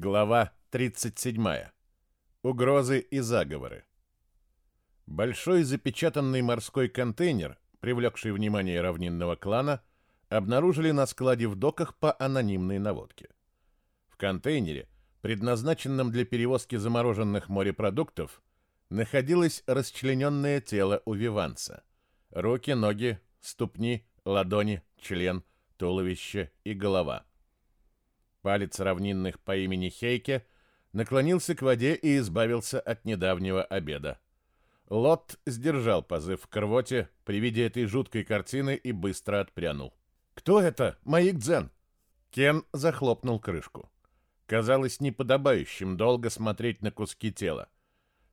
Глава 37. Угрозы и заговоры. Большой запечатанный морской контейнер, привлекший внимание равнинного клана, обнаружили на складе в доках по анонимной наводке. В контейнере, предназначенном для перевозки замороженных морепродуктов, находилось расчлененное тело увиванца. Руки, ноги, ступни, ладони, член, туловище и голова – Палец равнинных по имени Хейке наклонился к воде и избавился от недавнего обеда. Лот сдержал позыв к рвоте при виде этой жуткой картины и быстро отпрянул. «Кто это? Маик Дзен?» Кен захлопнул крышку. Казалось неподобающим долго смотреть на куски тела.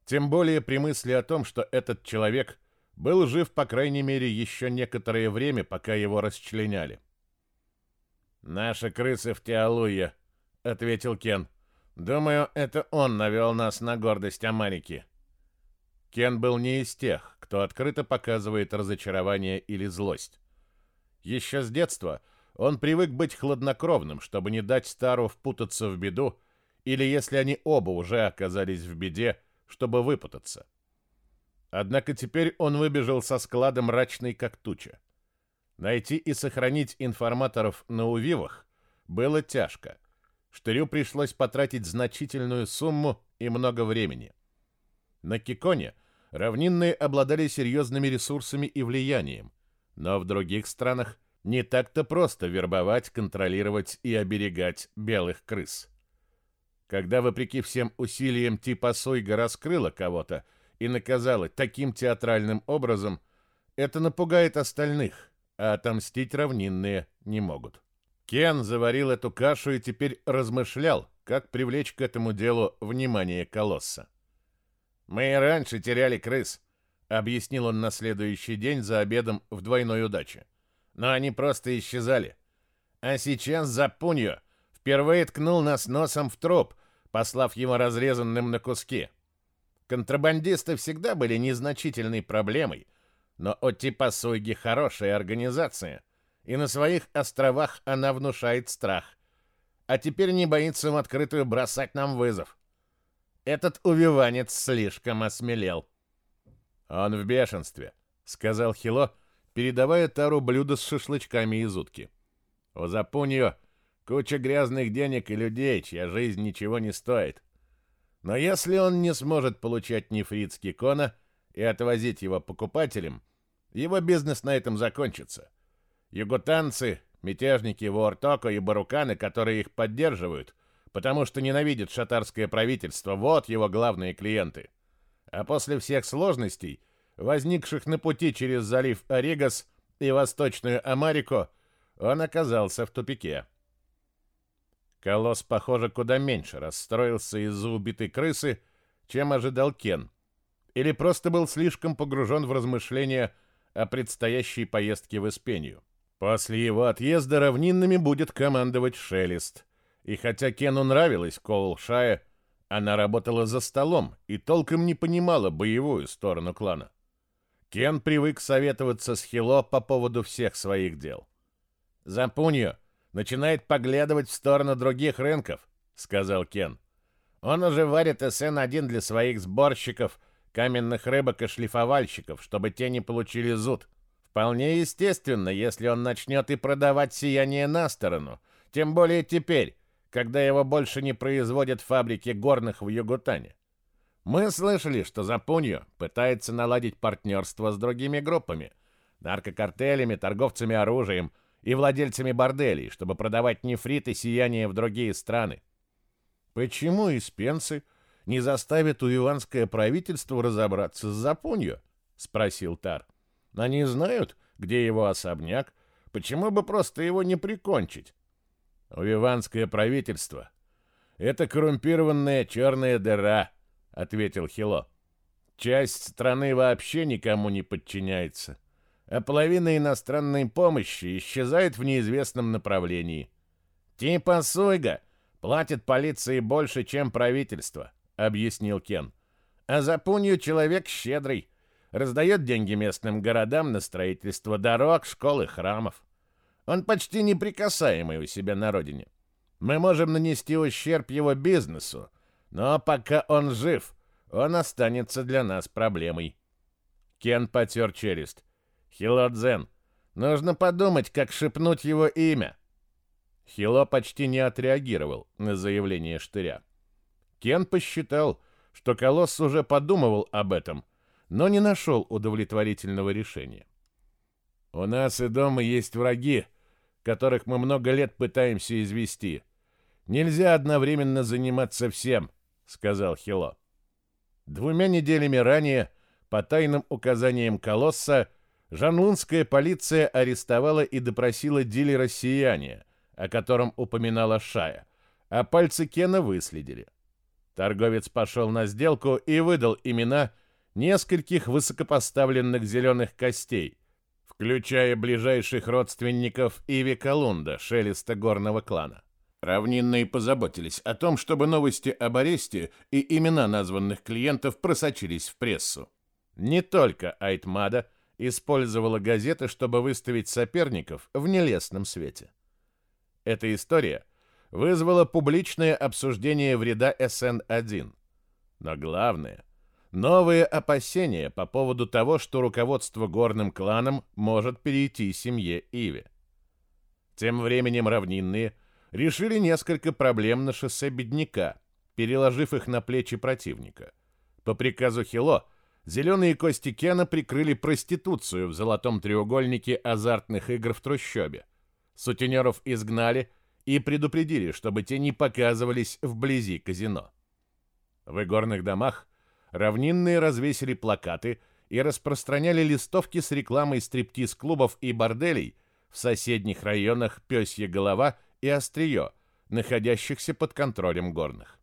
Тем более при мысли о том, что этот человек был жив, по крайней мере, еще некоторое время, пока его расчленяли. «Наши крысы в Теалуе», — ответил Кен. «Думаю, это он навел нас на гордость Америки». Кен был не из тех, кто открыто показывает разочарование или злость. Еще с детства он привык быть хладнокровным, чтобы не дать Стару впутаться в беду, или, если они оба уже оказались в беде, чтобы выпутаться. Однако теперь он выбежал со склада мрачный, как туча. Найти и сохранить информаторов на увивах было тяжко. Штырю пришлось потратить значительную сумму и много времени. На Киконе равнинные обладали серьезными ресурсами и влиянием, но в других странах не так-то просто вербовать, контролировать и оберегать белых крыс. Когда, вопреки всем усилиям, типа Сойга раскрыла кого-то и наказала таким театральным образом, это напугает остальных – а отомстить равнинные не могут. Кен заварил эту кашу и теперь размышлял, как привлечь к этому делу внимание колосса. «Мы и раньше теряли крыс», — объяснил он на следующий день за обедом в двойной удаче. «Но они просто исчезали. А сейчас Запуньо впервые ткнул нас носом в труп, послав его разрезанным на куски. Контрабандисты всегда были незначительной проблемой, но Оттипасуйги хорошая организация, и на своих островах она внушает страх. А теперь не боится в открытую бросать нам вызов. Этот увиванец слишком осмелел. Он в бешенстве, сказал Хило, передавая Тару блюдо с шашлычками из утки. У Запуньо куча грязных денег и людей, чья жизнь ничего не стоит. Но если он не сможет получать нефритский кона, и отвозить его покупателям, его бизнес на этом закончится. Югутанцы, мятежники Вуортоко и Баруканы, которые их поддерживают, потому что ненавидят шатарское правительство, вот его главные клиенты. А после всех сложностей, возникших на пути через залив Оригас и Восточную Америку, он оказался в тупике. Колосс, похоже, куда меньше расстроился из-за убитой крысы, чем ожидал Кен, или просто был слишком погружен в размышления о предстоящей поездке в Испению. После его отъезда равнинными будет командовать Шелест. И хотя Кену нравилась Коул Шая, она работала за столом и толком не понимала боевую сторону клана. Кен привык советоваться с Хило по поводу всех своих дел. «Запуньо начинает поглядывать в сторону других рынков», — сказал Кен. «Он уже варит СН-1 для своих сборщиков каменных рыбок и шлифовальщиков, чтобы те не получили зуд. Вполне естественно, если он начнет и продавать сияние на сторону, тем более теперь, когда его больше не производят фабрики горных в Югутане. Мы слышали, что Запуньо пытается наладить партнерство с другими группами, наркокартелями, торговцами оружием и владельцами борделей, чтобы продавать нефрит и сияние в другие страны. Почему испенцы – не заставит уиванское правительство разобраться с Запунью?» — спросил Тар. «Они знают, где его особняк. Почему бы просто его не прикончить?» «Уиванское правительство — это коррумпированная черная дыра», — ответил Хило. «Часть страны вообще никому не подчиняется, а половина иностранной помощи исчезает в неизвестном направлении. Типа Суйга платит полиции больше, чем правительство. — объяснил Кен. «А Запунью человек щедрый. Раздает деньги местным городам на строительство дорог, школ и храмов. Он почти неприкасаемый у себя на родине. Мы можем нанести ущерб его бизнесу, но пока он жив, он останется для нас проблемой. Кен потер челюсть. Хилодзен, нужно подумать, как шепнуть его имя. Хило почти не отреагировал на заявление Штыря. Кен посчитал, что Колосс уже подумывал об этом, но не нашел удовлетворительного решения. «У нас и дома есть враги, которых мы много лет пытаемся извести. Нельзя одновременно заниматься всем», — сказал Хило. Двумя неделями ранее, по тайным указаниям Колосса, жанлунская полиция арестовала и допросила дилера сияния, о котором упоминала Шая, а пальцы Кена выследили. Торговец пошел на сделку и выдал имена нескольких высокопоставленных зеленых костей, включая ближайших родственников Иви Колунда, шелеста горного клана. Равнинные позаботились о том, чтобы новости об аресте и имена названных клиентов просочились в прессу. Не только Айтмада использовала газеты, чтобы выставить соперников в нелестном свете. Эта история вызвала публичное обсуждение вреда СН-1. Но главное – новые опасения по поводу того, что руководство горным кланом может перейти семье Иви. Тем временем равнинные – решили несколько проблем на шоссе Бедняка, переложив их на плечи противника. По приказу Хило зеленые кости Кена прикрыли проституцию в золотом треугольнике азартных игр в трущобе. Сутенеров изгнали и предупредили, чтобы те не показывались вблизи казино. В игорных домах равнинные развесили плакаты и распространяли листовки с рекламой стриптиз-клубов и борделей в соседних районах Пёсья голова и Острие, находящихся под контролем горных.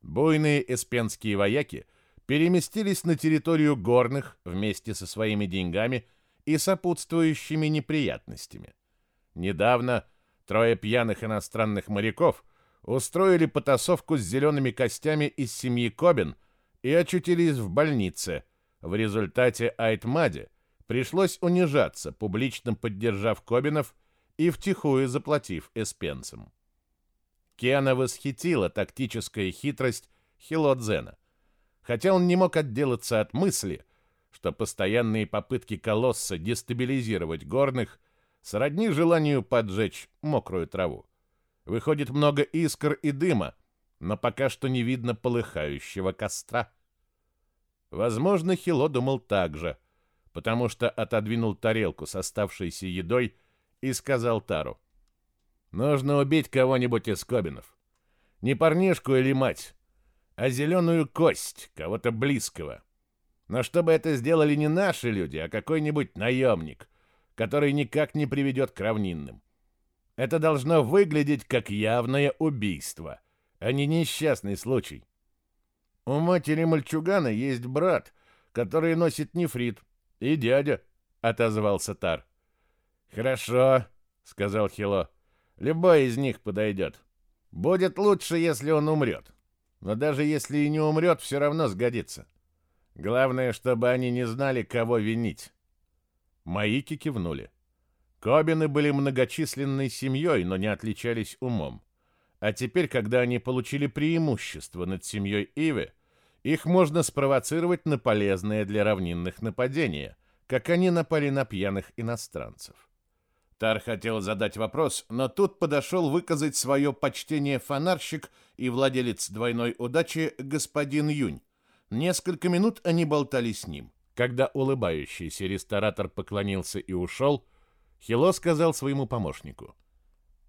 Буйные эспенские вояки переместились на территорию горных вместе со своими деньгами и сопутствующими неприятностями. Недавно трое пьяных иностранных моряков устроили потасовку с зелеными костями из семьи Кобин и очутились в больнице. В результате Айтмаде пришлось унижаться, публично поддержав Кобинов и втихую заплатив эспенцам. Кена восхитила тактическая хитрость Хилодзена, хотя он не мог отделаться от мысли, что постоянные попытки колосса дестабилизировать горных сродни желанию поджечь мокрую траву. Выходит много искр и дыма, но пока что не видно полыхающего костра. Возможно, Хило думал так же, потому что отодвинул тарелку с оставшейся едой и сказал Тару. «Нужно убить кого-нибудь из Кобинов. Не парнишку или мать, а зеленую кость, кого-то близкого. Но чтобы это сделали не наши люди, а какой-нибудь наемник, который никак не приведет к равнинным. Это должно выглядеть как явное убийство, а не несчастный случай. У матери мальчугана есть брат, который носит нефрит, и дядя, — отозвался Тар. «Хорошо», — сказал Хило. «Любой из них подойдет. Будет лучше, если он умрет. Но даже если и не умрет, все равно сгодится. Главное, чтобы они не знали, кого винить». Маики кивнули. Кобины были многочисленной семьей, но не отличались умом. А теперь, когда они получили преимущество над семьей Ивы, их можно спровоцировать на полезное для равнинных нападения, как они напали на пьяных иностранцев. Тар хотел задать вопрос, но тут подошел выказать свое почтение фонарщик и владелец двойной удачи господин Юнь. Несколько минут они болтали с ним. Когда улыбающийся ресторатор поклонился и ушел, Хило сказал своему помощнику.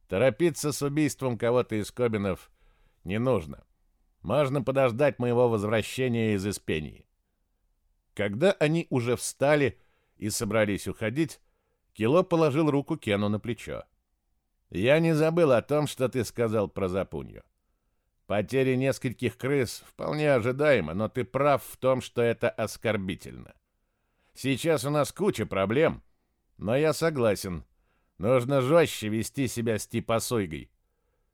«Торопиться с убийством кого-то из Кобинов не нужно. Можно подождать моего возвращения из Испении». Когда они уже встали и собрались уходить, Кило положил руку Кену на плечо. «Я не забыл о том, что ты сказал про запунью. Потеря нескольких крыс вполне ожидаема, но ты прав в том, что это оскорбительно. Сейчас у нас куча проблем, но я согласен. Нужно жестче вести себя с типосойгой.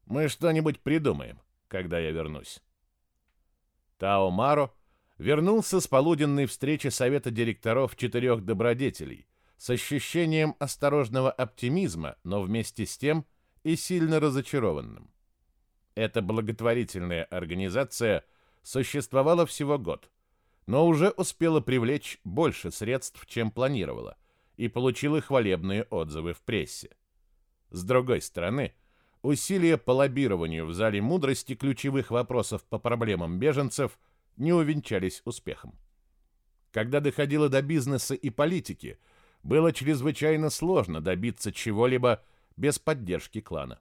Мы что-нибудь придумаем, когда я вернусь». Тао Маро вернулся с полуденной встречи совета директоров четырех добродетелей, с ощущением осторожного оптимизма, но вместе с тем и сильно разочарованным. Эта благотворительная организация существовала всего год, но уже успела привлечь больше средств, чем планировала, и получила хвалебные отзывы в прессе. С другой стороны, усилия по лоббированию в зале мудрости ключевых вопросов по проблемам беженцев не увенчались успехом. Когда доходило до бизнеса и политики, было чрезвычайно сложно добиться чего-либо без поддержки клана.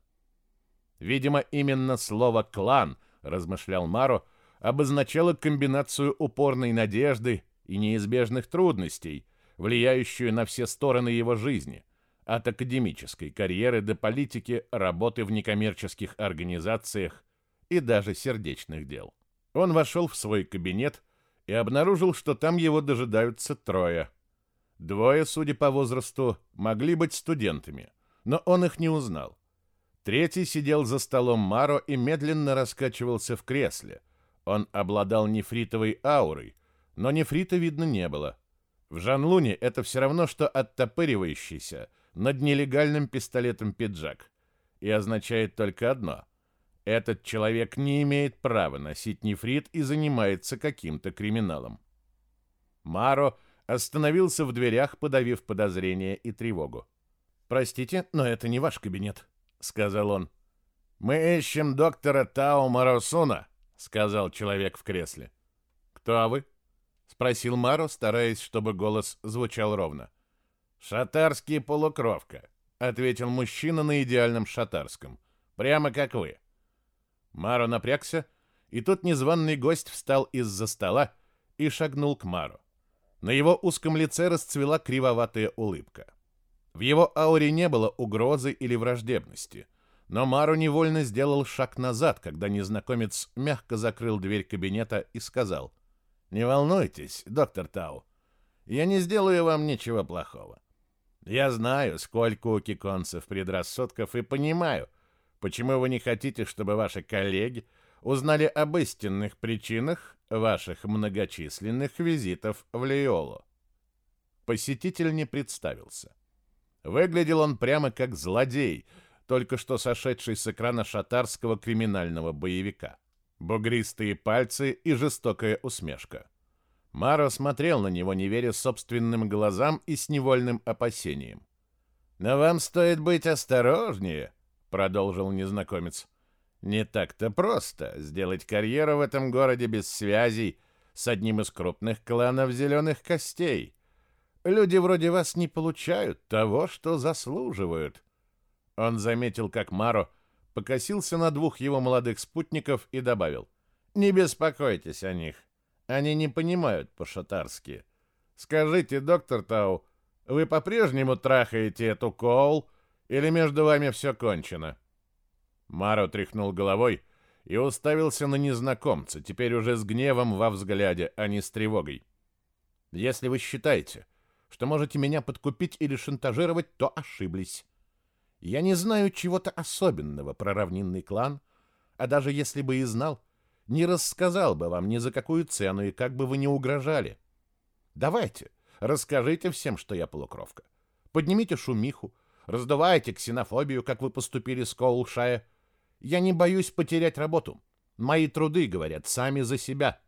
Видимо, именно слово «клан», размышлял Маро, обозначало комбинацию упорной надежды и неизбежных трудностей, влияющую на все стороны его жизни, от академической карьеры до политики, работы в некоммерческих организациях и даже сердечных дел. Он вошел в свой кабинет и обнаружил, что там его дожидаются трое. Двое, судя по возрасту, могли быть студентами, но он их не узнал. Третий сидел за столом Маро и медленно раскачивался в кресле. Он обладал нефритовой аурой, но нефрита видно не было. В Жанлуне это все равно, что оттопыривающийся над нелегальным пистолетом пиджак. И означает только одно. Этот человек не имеет права носить нефрит и занимается каким-то криминалом. Маро остановился в дверях, подавив подозрение и тревогу. «Простите, но это не ваш кабинет», — сказал он. «Мы ищем доктора Тао Маросуна», — сказал человек в кресле. «Кто вы?» — спросил Маро, стараясь, чтобы голос звучал ровно. «Шатарский полукровка», — ответил мужчина на идеальном шатарском. «Прямо как вы». Маро напрягся, и тут незваный гость встал из-за стола и шагнул к Мару. На его узком лице расцвела кривоватая улыбка. В его ауре не было угрозы или враждебности, но Мару невольно сделал шаг назад, когда незнакомец мягко закрыл дверь кабинета и сказал, «Не волнуйтесь, доктор Тау, я не сделаю вам ничего плохого. Я знаю, сколько у киконцев предрассудков, и понимаю, почему вы не хотите, чтобы ваши коллеги узнали об истинных причинах ваших многочисленных визитов в Лиолу. Посетитель не представился. Выглядел он прямо как злодей, только что сошедший с экрана шатарского криминального боевика. Бугристые пальцы и жестокая усмешка. Маро смотрел на него, не веря собственным глазам и с невольным опасением. «Но вам стоит быть осторожнее», — продолжил незнакомец. «Не так-то просто сделать карьеру в этом городе без связей с одним из крупных кланов зеленых костей. Люди вроде вас не получают того, что заслуживают». Он заметил, как Маро покосился на двух его молодых спутников и добавил. «Не беспокойтесь о них. Они не понимают по-шатарски. Скажите, доктор Тау, вы по-прежнему трахаете эту Коул, или между вами все кончено?» Маро тряхнул головой и уставился на незнакомца, теперь уже с гневом во взгляде, а не с тревогой. «Если вы считаете, что можете меня подкупить или шантажировать, то ошиблись. Я не знаю чего-то особенного про равнинный клан, а даже если бы и знал, не рассказал бы вам ни за какую цену и как бы вы ни угрожали. Давайте, расскажите всем, что я полукровка. Поднимите шумиху, раздувайте ксенофобию, как вы поступили с Коулшая. Я не боюсь потерять работу. Мои труды говорят сами за себя.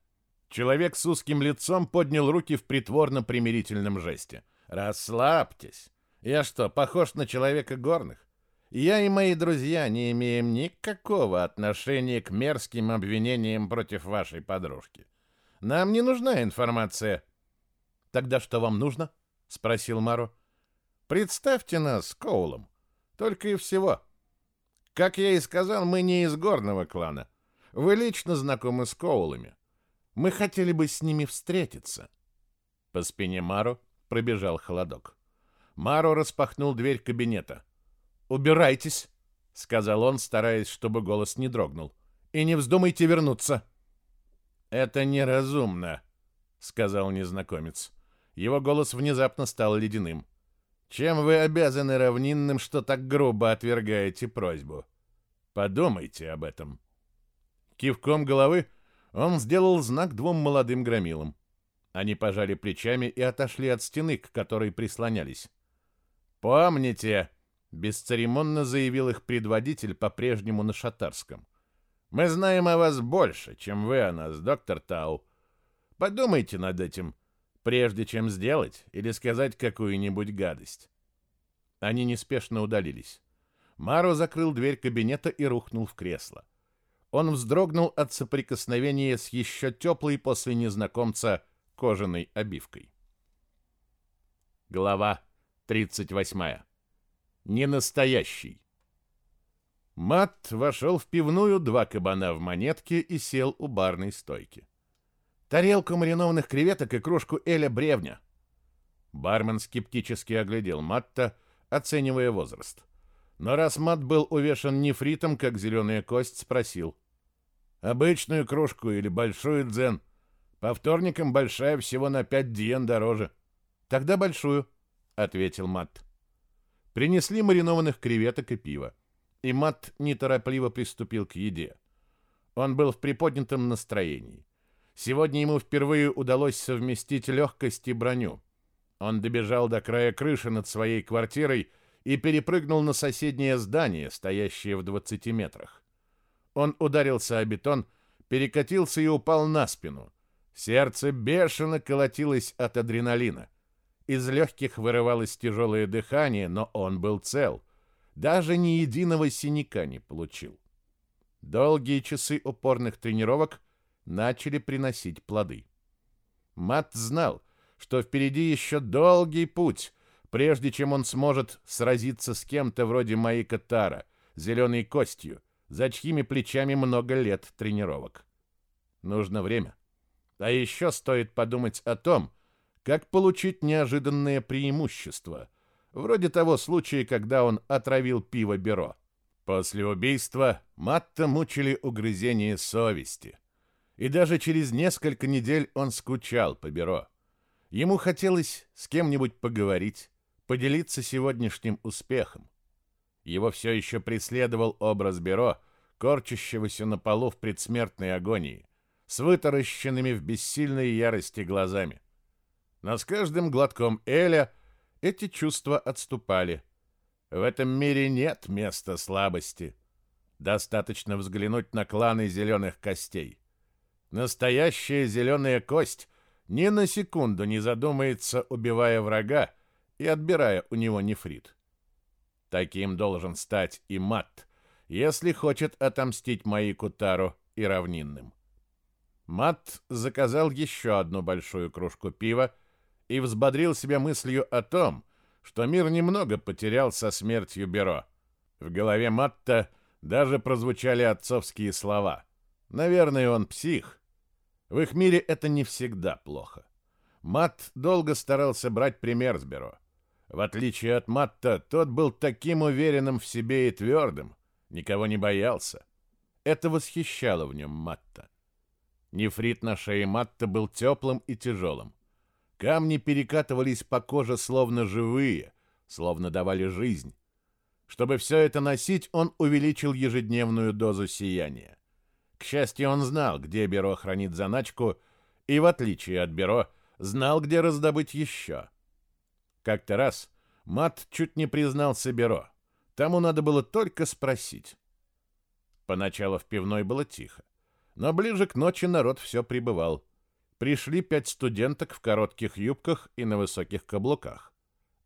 Человек с узким лицом поднял руки в притворно-примирительном жесте. «Расслабьтесь. Я что, похож на человека горных? Я и мои друзья не имеем никакого отношения к мерзким обвинениям против вашей подружки. Нам не нужна информация». «Тогда что вам нужно?» — спросил Мару. «Представьте нас с Коулом. Только и всего. Как я и сказал, мы не из горного клана. Вы лично знакомы с Коулами. Мы хотели бы с ними встретиться. По спине Мару пробежал холодок. Мару распахнул дверь кабинета. «Убирайтесь», — сказал он, стараясь, чтобы голос не дрогнул. «И не вздумайте вернуться». «Это неразумно», — сказал незнакомец. Его голос внезапно стал ледяным. «Чем вы обязаны равнинным, что так грубо отвергаете просьбу? Подумайте об этом». Кивком головы он сделал знак двум молодым громилам. Они пожали плечами и отошли от стены, к которой прислонялись. «Помните!» — бесцеремонно заявил их предводитель по-прежнему на шатарском. Мы знаем о вас больше, чем вы о нас, доктор Тау. Подумайте над этим, прежде чем сделать или сказать какую-нибудь гадость. Они неспешно удалились. Маро закрыл дверь кабинета и рухнул в кресло. Он вздрогнул от соприкосновения с еще теплой после незнакомца кожаной обивкой. Глава 38. Ненастоящий. Мат вошел в пивную, два кабана в монетке и сел у барной стойки. Тарелку маринованных креветок и кружку Эля Бревня. Бармен скептически оглядел Матта, оценивая возраст. Но раз Мат был увешан нефритом, как зеленая кость, спросил. «Обычную кружку или большую дзен? По вторникам большая всего на пять диен дороже». «Тогда большую», — ответил Мат. Принесли маринованных креветок и пива и Мат неторопливо приступил к еде. Он был в приподнятом настроении. Сегодня ему впервые удалось совместить легкость и броню. Он добежал до края крыши над своей квартирой и перепрыгнул на соседнее здание, стоящее в 20 метрах. Он ударился о бетон, перекатился и упал на спину. Сердце бешено колотилось от адреналина. Из легких вырывалось тяжелое дыхание, но он был цел — даже ни единого синяка не получил. Долгие часы упорных тренировок начали приносить плоды. Мат знал, что впереди еще долгий путь, прежде чем он сможет сразиться с кем-то вроде Маика Тара, зеленой костью, за чьими плечами много лет тренировок. Нужно время. А еще стоит подумать о том, как получить неожиданное преимущество, вроде того случая, когда он отравил пиво Беро. После убийства Матта мучили угрызения совести. И даже через несколько недель он скучал по Беро. Ему хотелось с кем-нибудь поговорить, поделиться сегодняшним успехом. Его все еще преследовал образ Беро, корчащегося на полу в предсмертной агонии, с вытаращенными в бессильной ярости глазами. Но с каждым глотком Эля – эти чувства отступали. В этом мире нет места слабости. Достаточно взглянуть на кланы зеленых костей. Настоящая зеленая кость ни на секунду не задумается, убивая врага и отбирая у него нефрит. Таким должен стать и Мат, если хочет отомстить Маику Тару и равнинным. Мат заказал еще одну большую кружку пива, и взбодрил себя мыслью о том, что мир немного потерял со смертью Беро. В голове Матта даже прозвучали отцовские слова. Наверное, он псих. В их мире это не всегда плохо. Мат долго старался брать пример с Беро. В отличие от Матта, тот был таким уверенным в себе и твердым, никого не боялся. Это восхищало в нем Матта. Нефрит на шее Матта был теплым и тяжелым. Камни перекатывались по коже словно живые, словно давали жизнь. Чтобы все это носить, он увеличил ежедневную дозу сияния. К счастью, он знал, где Беро хранит заначку, и, в отличие от Беро, знал, где раздобыть еще. Как-то раз Мат чуть не признался Беро. Тому надо было только спросить. Поначалу в пивной было тихо, но ближе к ночи народ все прибывал пришли пять студенток в коротких юбках и на высоких каблуках.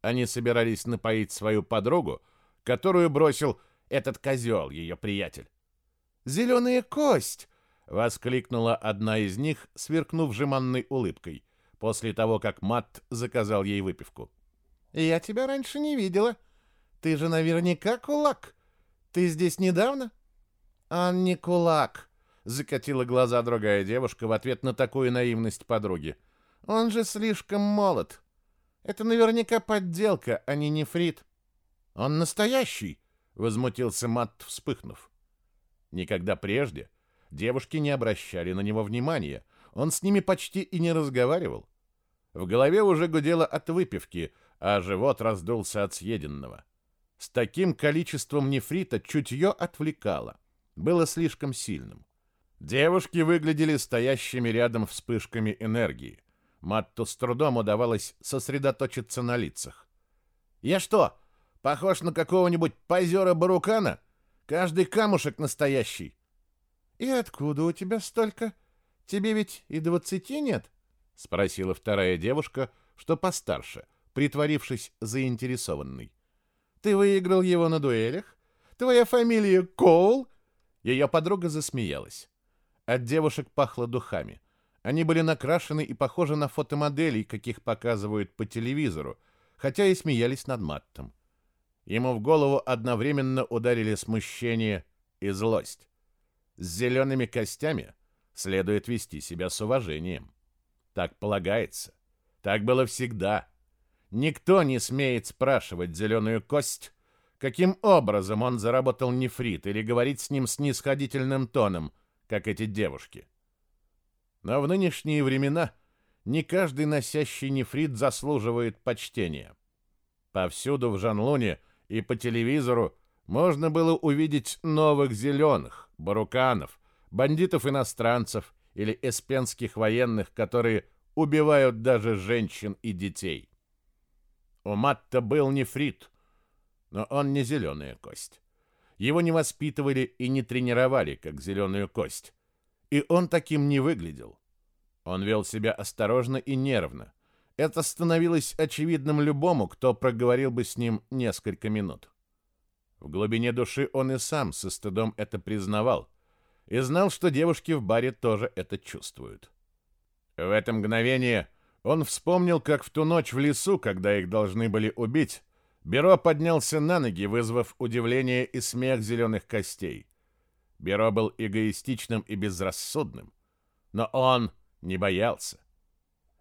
Они собирались напоить свою подругу, которую бросил этот козел, ее приятель. «Зеленая кость!» — воскликнула одна из них, сверкнув жеманной улыбкой, после того, как Мат заказал ей выпивку. «Я тебя раньше не видела. Ты же наверняка кулак. Ты здесь недавно?» «Он не кулак», Закатила глаза другая девушка в ответ на такую наивность подруги. Он же слишком молод. Это наверняка подделка, а не нефрит. Он настоящий, возмутился Мат, вспыхнув. Никогда прежде девушки не обращали на него внимания. Он с ними почти и не разговаривал. В голове уже гудело от выпивки, а живот раздулся от съеденного. С таким количеством нефрита чутье отвлекало. Было слишком сильным. Девушки выглядели стоящими рядом вспышками энергии. Матту с трудом удавалось сосредоточиться на лицах. «Я что, похож на какого-нибудь позера Барукана? Каждый камушек настоящий!» «И откуда у тебя столько? Тебе ведь и двадцати нет?» — спросила вторая девушка, что постарше, притворившись заинтересованной. «Ты выиграл его на дуэлях? Твоя фамилия Коул?» Ее подруга засмеялась. От девушек пахло духами. Они были накрашены и похожи на фотомоделей, каких показывают по телевизору, хотя и смеялись над Маттом. Ему в голову одновременно ударили смущение и злость. С зелеными костями следует вести себя с уважением. Так полагается. Так было всегда. Никто не смеет спрашивать зеленую кость, каким образом он заработал нефрит или говорить с ним снисходительным тоном, как эти девушки. Но в нынешние времена не каждый носящий нефрит заслуживает почтения. Повсюду в Жанлуне и по телевизору можно было увидеть новых зеленых, баруканов, бандитов-иностранцев или эспенских военных, которые убивают даже женщин и детей. У Матта был нефрит, но он не зеленая кость. Его не воспитывали и не тренировали, как зеленую кость. И он таким не выглядел. Он вел себя осторожно и нервно. Это становилось очевидным любому, кто проговорил бы с ним несколько минут. В глубине души он и сам со стыдом это признавал и знал, что девушки в баре тоже это чувствуют. В это мгновение он вспомнил, как в ту ночь в лесу, когда их должны были убить, Беро поднялся на ноги, вызвав удивление и смех зеленых костей. Беро был эгоистичным и безрассудным, но он не боялся.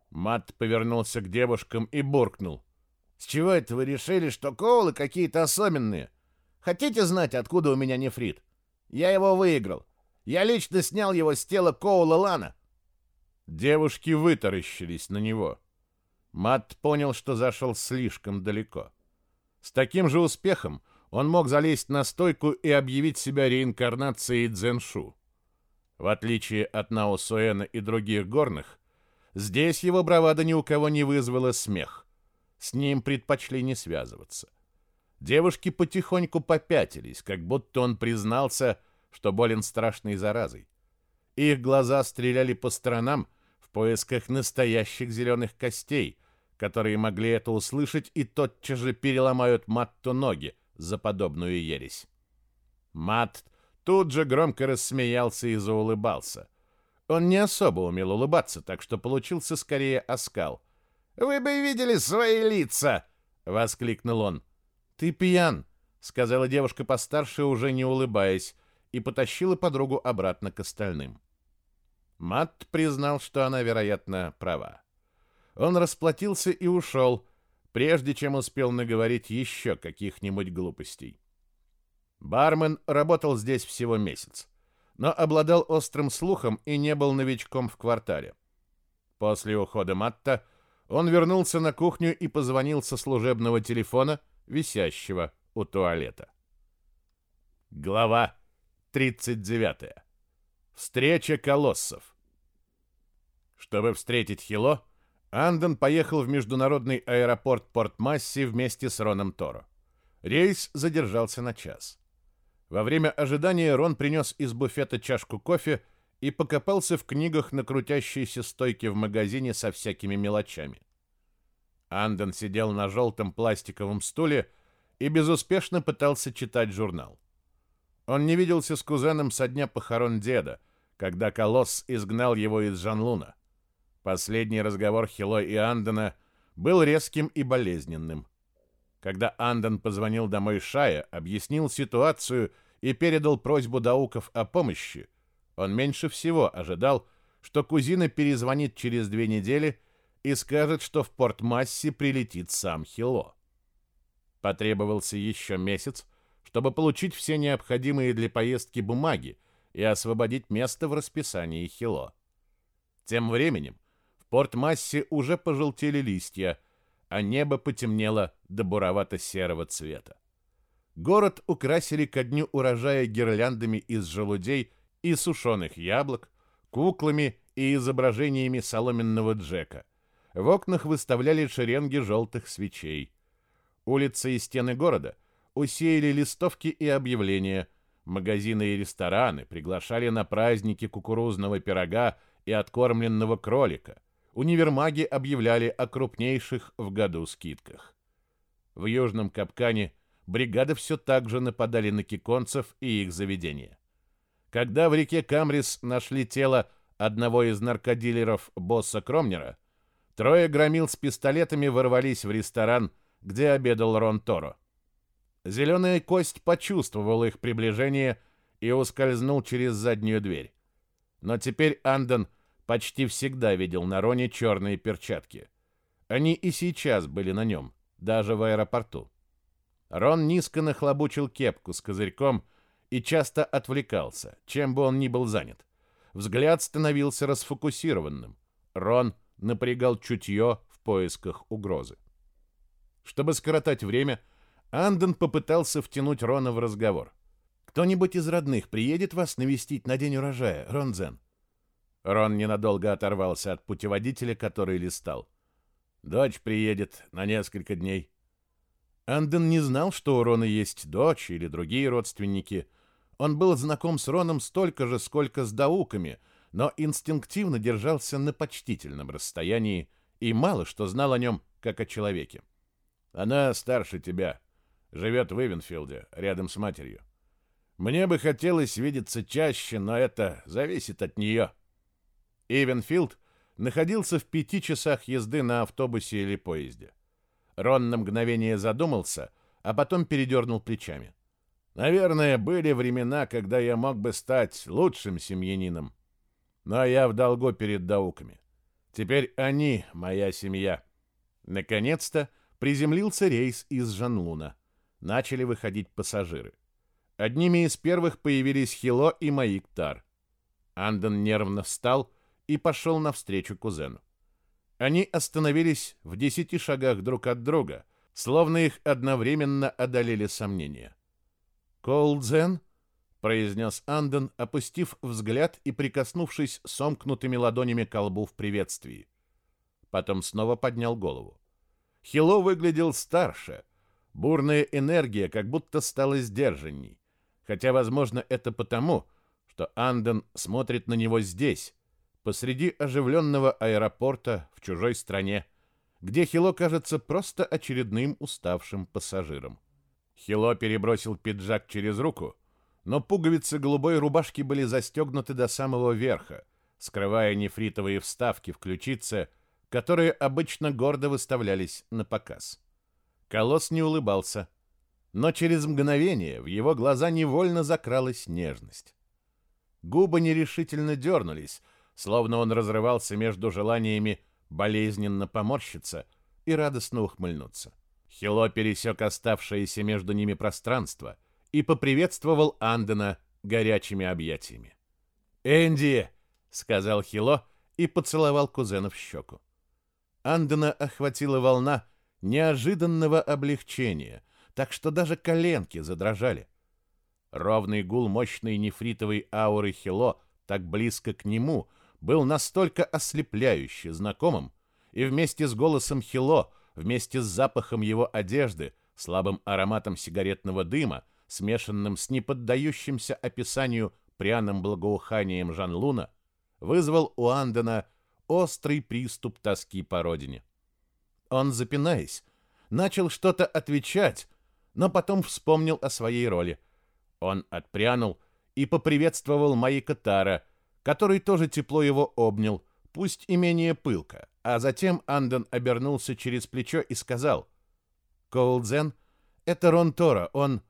Мат повернулся к девушкам и буркнул. «С чего это вы решили, что коулы какие-то особенные? Хотите знать, откуда у меня нефрит? Я его выиграл. Я лично снял его с тела Коула Лана». Девушки вытаращились на него. Мат понял, что зашел слишком далеко. С таким же успехом он мог залезть на стойку и объявить себя реинкарнацией Дзеншу. В отличие от Нао Суэна и других горных, здесь его бравада ни у кого не вызвала смех. С ним предпочли не связываться. Девушки потихоньку попятились, как будто он признался, что болен страшной заразой. Их глаза стреляли по сторонам в поисках настоящих зеленых костей, которые могли это услышать и тотчас же переломают Матту ноги за подобную ересь. Мат тут же громко рассмеялся и заулыбался. Он не особо умел улыбаться, так что получился скорее оскал. «Вы бы видели свои лица!» — воскликнул он. «Ты пьян!» — сказала девушка постарше, уже не улыбаясь, и потащила подругу обратно к остальным. Мат признал, что она, вероятно, права он расплатился и ушел, прежде чем успел наговорить еще каких-нибудь глупостей. Бармен работал здесь всего месяц, но обладал острым слухом и не был новичком в квартале. После ухода Матта он вернулся на кухню и позвонил со служебного телефона, висящего у туалета. Глава 39. Встреча колоссов. Чтобы встретить Хило, Андон поехал в международный аэропорт Порт-Масси вместе с Роном Торо. Рейс задержался на час. Во время ожидания Рон принес из буфета чашку кофе и покопался в книгах на крутящейся стойке в магазине со всякими мелочами. Андон сидел на желтом пластиковом стуле и безуспешно пытался читать журнал. Он не виделся с кузеном со дня похорон деда, когда Колосс изгнал его из Жанлуна. Последний разговор Хило и Андона был резким и болезненным. Когда Андон позвонил домой Шая, объяснил ситуацию и передал просьбу Дауков о помощи, он меньше всего ожидал, что кузина перезвонит через две недели и скажет, что в Порт-Массе прилетит сам Хило. Потребовался еще месяц, чтобы получить все необходимые для поездки бумаги и освободить место в расписании Хило. Тем временем Порт-Массе уже пожелтели листья, а небо потемнело до буровато-серого цвета. Город украсили ко дню урожая гирляндами из желудей и сушеных яблок, куклами и изображениями соломенного Джека. В окнах выставляли шеренги желтых свечей. Улицы и стены города усеяли листовки и объявления. Магазины и рестораны приглашали на праздники кукурузного пирога и откормленного кролика. Универмаги объявляли о крупнейших в году скидках. В Южном Капкане бригады все так же нападали на киконцев и их заведения. Когда в реке Камрис нашли тело одного из наркодилеров босса Кромнера, трое громил с пистолетами ворвались в ресторан, где обедал Рон Торо. Зеленая кость почувствовал их приближение и ускользнул через заднюю дверь. Но теперь Андон почти всегда видел на Роне черные перчатки. Они и сейчас были на нем, даже в аэропорту. Рон низко нахлобучил кепку с козырьком и часто отвлекался, чем бы он ни был занят. Взгляд становился расфокусированным. Рон напрягал чутье в поисках угрозы. Чтобы скоротать время, Андон попытался втянуть Рона в разговор. «Кто-нибудь из родных приедет вас навестить на день урожая, Ронзен?» Рон ненадолго оторвался от путеводителя, который листал. «Дочь приедет на несколько дней». Андон не знал, что у Рона есть дочь или другие родственники. Он был знаком с Роном столько же, сколько с Дауками, но инстинктивно держался на почтительном расстоянии и мало что знал о нем, как о человеке. «Она старше тебя», Живет в Ивенфилде, рядом с матерью. Мне бы хотелось видеться чаще, но это зависит от нее. Ивенфилд находился в пяти часах езды на автобусе или поезде. Рон на мгновение задумался, а потом передернул плечами. Наверное, были времена, когда я мог бы стать лучшим семьянином. Но я в долгу перед дауками. Теперь они моя семья. Наконец-то приземлился рейс из Жанлуна начали выходить пассажиры. Одними из первых появились Хило и Маик Тар. Андон нервно встал и пошел навстречу кузену. Они остановились в десяти шагах друг от друга, словно их одновременно одолели сомнения. «Колдзен?» — произнес Андон, опустив взгляд и прикоснувшись сомкнутыми ладонями к колбу в приветствии. Потом снова поднял голову. Хило выглядел старше — Бурная энергия как будто стала сдержанней. Хотя, возможно, это потому, что Анден смотрит на него здесь, посреди оживленного аэропорта в чужой стране, где Хило кажется просто очередным уставшим пассажиром. Хило перебросил пиджак через руку, но пуговицы голубой рубашки были застегнуты до самого верха, скрывая нефритовые вставки в ключице, которые обычно гордо выставлялись на показ. Колосс не улыбался, но через мгновение в его глаза невольно закралась нежность. Губы нерешительно дернулись, словно он разрывался между желаниями болезненно поморщиться и радостно ухмыльнуться. Хило пересек оставшееся между ними пространство и поприветствовал Андена горячими объятиями. «Энди!» — сказал Хило и поцеловал кузена в щеку. Андена охватила волна, неожиданного облегчения, так что даже коленки задрожали. Ровный гул мощной нефритовой ауры Хило так близко к нему был настолько ослепляюще знакомым, и вместе с голосом Хило, вместе с запахом его одежды, слабым ароматом сигаретного дыма, смешанным с неподдающимся описанию пряным благоуханием Жан-Луна, вызвал у Андена острый приступ тоски по родине. Он, запинаясь, начал что-то отвечать, но потом вспомнил о своей роли. Он отпрянул и поприветствовал Маика Тара, который тоже тепло его обнял, пусть и менее пылко, а затем Андон обернулся через плечо и сказал «Коулдзен, это Рон Тора, он...»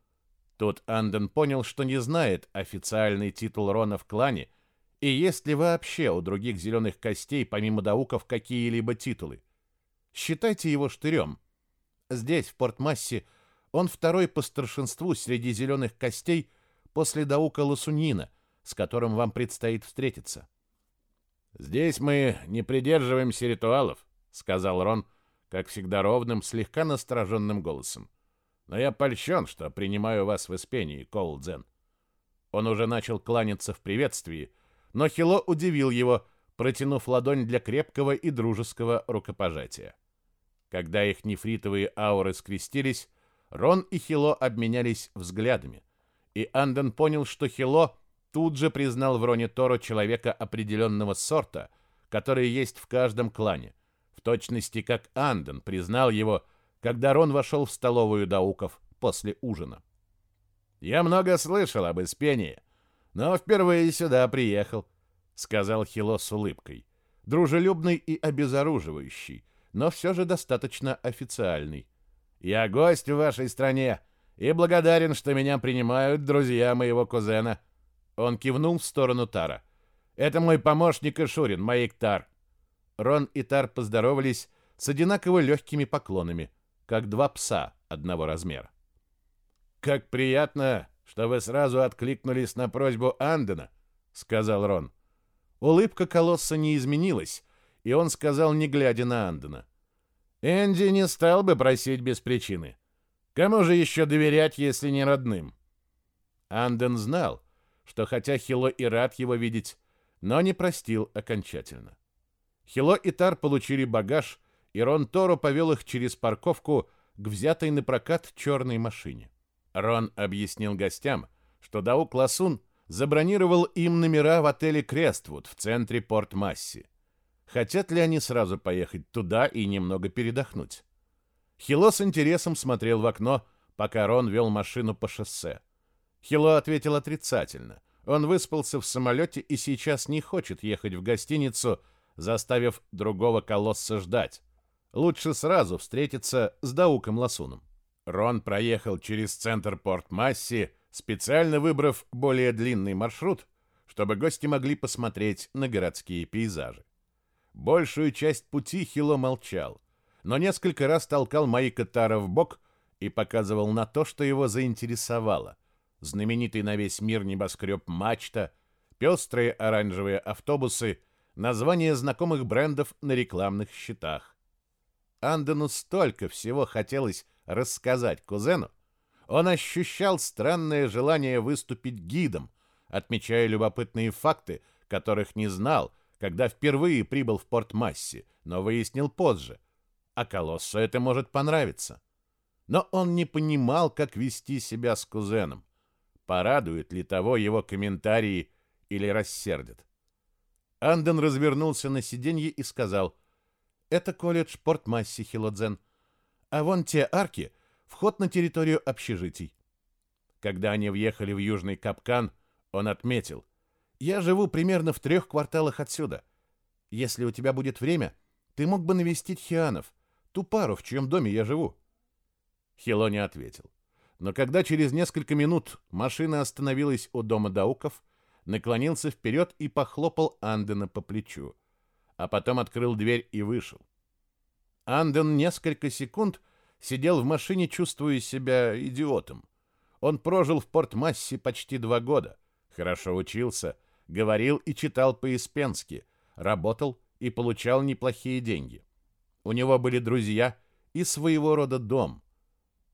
Тут Андон понял, что не знает официальный титул Рона в клане, и есть ли вообще у других зеленых костей, помимо дауков, какие-либо титулы. Считайте его штырем. Здесь, в Порт-Массе, он второй по старшинству среди зеленых костей после Даука Ласунина, с которым вам предстоит встретиться. «Здесь мы не придерживаемся ритуалов», — сказал Рон, как всегда ровным, слегка настороженным голосом. «Но я польщен, что принимаю вас в Испении, Коулдзен». Он уже начал кланяться в приветствии, но Хило удивил его, протянув ладонь для крепкого и дружеского рукопожатия. Когда их нефритовые ауры скрестились, Рон и Хило обменялись взглядами, и Анден понял, что Хило тут же признал в Роне Торо человека определенного сорта, который есть в каждом клане, в точности как Анден признал его, когда Рон вошел в столовую Дауков после ужина. «Я много слышал об Испении, но впервые сюда приехал», — сказал Хило с улыбкой, дружелюбный и обезоруживающий, но все же достаточно официальный. «Я гость в вашей стране и благодарен, что меня принимают друзья моего кузена». Он кивнул в сторону Тара. «Это мой помощник и Шурин, Маик Тар». Рон и Тар поздоровались с одинаково легкими поклонами, как два пса одного размера. «Как приятно, что вы сразу откликнулись на просьбу Андена», — сказал Рон. Улыбка колосса не изменилась, и он сказал, не глядя на Андена. «Энди не стал бы просить без причины. Кому же еще доверять, если не родным?» Анден знал, что хотя Хило и рад его видеть, но не простил окончательно. Хило и Тар получили багаж, и Рон Торо повел их через парковку к взятой на прокат черной машине. Рон объяснил гостям, что Даук Ласун забронировал им номера в отеле Крествуд в центре Порт-Масси. Хотят ли они сразу поехать туда и немного передохнуть? Хило с интересом смотрел в окно, пока Рон вел машину по шоссе. Хило ответил отрицательно. Он выспался в самолете и сейчас не хочет ехать в гостиницу, заставив другого колосса ждать. Лучше сразу встретиться с Дауком Ласуном. Рон проехал через центр Порт-Масси, специально выбрав более длинный маршрут, чтобы гости могли посмотреть на городские пейзажи. Большую часть пути Хило молчал, но несколько раз толкал Майка Тара в бок и показывал на то, что его заинтересовало. Знаменитый на весь мир небоскреб «Мачта», пестрые оранжевые автобусы, названия знакомых брендов на рекламных щитах. Андену столько всего хотелось рассказать кузену, он ощущал странное желание выступить гидом, отмечая любопытные факты, которых не знал, когда впервые прибыл в Порт-Масси, но выяснил позже. А Колоссу это может понравиться. Но он не понимал, как вести себя с кузеном. Порадует ли того его комментарии или рассердит. Анден развернулся на сиденье и сказал, «Это колледж Порт-Масси, Хилодзен. А вон те арки — вход на территорию общежитий». Когда они въехали в Южный Капкан, он отметил, я живу примерно в трех кварталах отсюда. Если у тебя будет время, ты мог бы навестить Хианов, ту пару, в чьем доме я живу». Хило не ответил. Но когда через несколько минут машина остановилась у дома Дауков, наклонился вперед и похлопал Андена по плечу, а потом открыл дверь и вышел. Анден несколько секунд сидел в машине, чувствуя себя идиотом. Он прожил в Порт-Массе почти два года, хорошо учился — говорил и читал по-испенски, работал и получал неплохие деньги. У него были друзья и своего рода дом.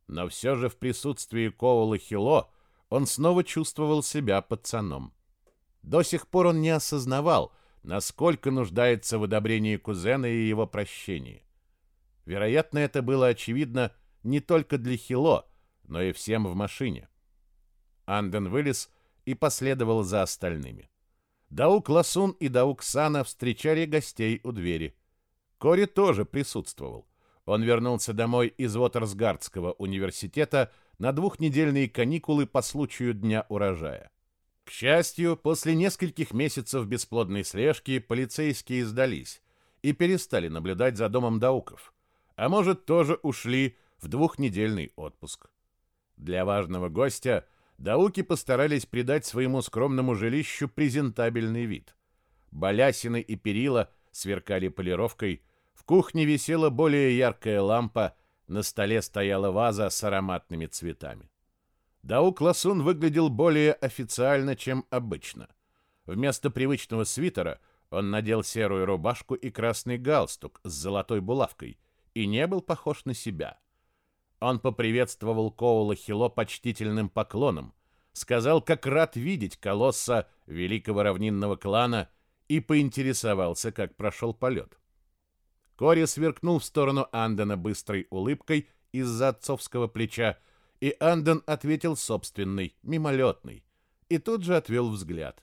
Но все же в присутствии Коула Хило он снова чувствовал себя пацаном. До сих пор он не осознавал, насколько нуждается в одобрении кузена и его прощении. Вероятно, это было очевидно не только для Хило, но и всем в машине. Анден вылез и последовал за остальными. Даук Ласун и Даук Сана встречали гостей у двери. Кори тоже присутствовал. Он вернулся домой из Уотерсгардского университета на двухнедельные каникулы по случаю Дня урожая. К счастью, после нескольких месяцев бесплодной слежки полицейские сдались и перестали наблюдать за домом Дауков, а может, тоже ушли в двухнедельный отпуск. Для важного гостя Дауки постарались придать своему скромному жилищу презентабельный вид. Балясины и перила сверкали полировкой, в кухне висела более яркая лампа, на столе стояла ваза с ароматными цветами. Даук Ласун выглядел более официально, чем обычно. Вместо привычного свитера он надел серую рубашку и красный галстук с золотой булавкой и не был похож на себя. Он поприветствовал Коула Хило почтительным поклоном, сказал, как рад видеть колосса великого равнинного клана и поинтересовался, как прошел полет. Кори сверкнул в сторону Андена быстрой улыбкой из-за отцовского плеча и Анден ответил собственный, мимолетный, и тут же отвел взгляд.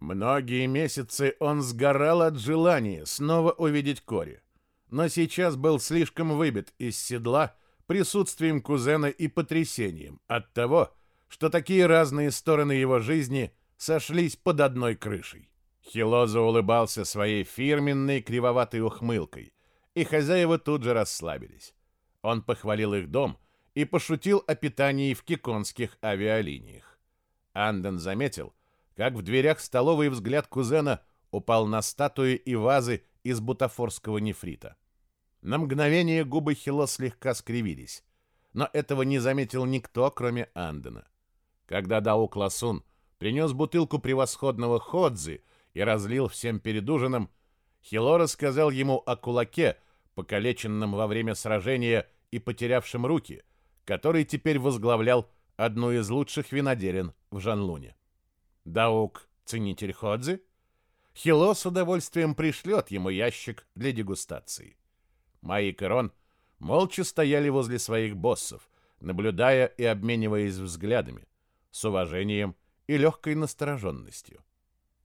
Многие месяцы он сгорал от желания снова увидеть Кори, но сейчас был слишком выбит из седла присутствием кузена и потрясением от того, что такие разные стороны его жизни сошлись под одной крышей. Хилоза улыбался своей фирменной кривоватой ухмылкой, и хозяева тут же расслабились. Он похвалил их дом и пошутил о питании в киконских авиалиниях. Анден заметил, как в дверях столовой взгляд кузена упал на статуи и вазы из бутафорского нефрита. На мгновение губы Хило слегка скривились, но этого не заметил никто, кроме Андена. Когда Даук Ласун принес бутылку превосходного ходзи и разлил всем перед ужином, Хило рассказал ему о кулаке, покалеченном во время сражения и потерявшем руки, который теперь возглавлял одну из лучших виноделин в Жанлуне. Даук — ценитель ходзи? Хило с удовольствием пришлет ему ящик для дегустации. Майк и Рон молча стояли возле своих боссов, наблюдая и обмениваясь взглядами, с уважением и легкой настороженностью.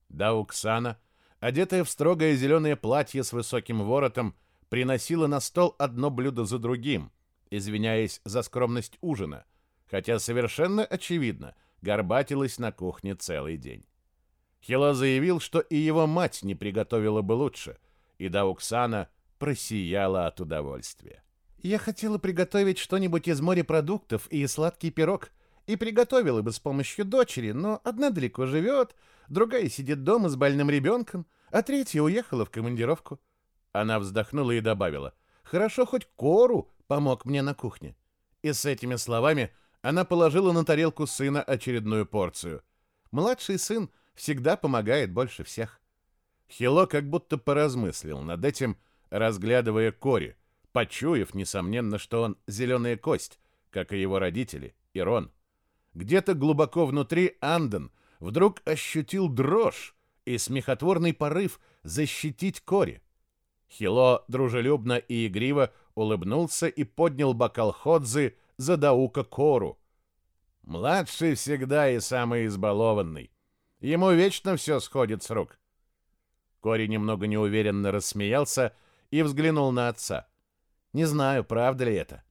Дауксана, одетая в строгое зеленое платье с высоким воротом, приносила на стол одно блюдо за другим, извиняясь за скромность ужина, хотя совершенно очевидно горбатилась на кухне целый день. Хило заявил, что и его мать не приготовила бы лучше, и Дауксана просияла от удовольствия. «Я хотела приготовить что-нибудь из морепродуктов и сладкий пирог, и приготовила бы с помощью дочери, но одна далеко живет, другая сидит дома с больным ребенком, а третья уехала в командировку. Она вздохнула и добавила, «Хорошо, хоть Кору помог мне на кухне». И с этими словами она положила на тарелку сына очередную порцию. Младший сын всегда помогает больше всех. Хило как будто поразмыслил над этим, разглядывая Кори, почуяв, несомненно, что он зеленая кость, как и его родители, Ирон. Где-то глубоко внутри Анден вдруг ощутил дрожь и смехотворный порыв защитить Кори. Хило дружелюбно и игриво улыбнулся и поднял бокал Ходзы за Даука Кору. Младший всегда и самый избалованный. Ему вечно все сходит с рук. Кори немного неуверенно рассмеялся и взглянул на отца. «Не знаю, правда ли это».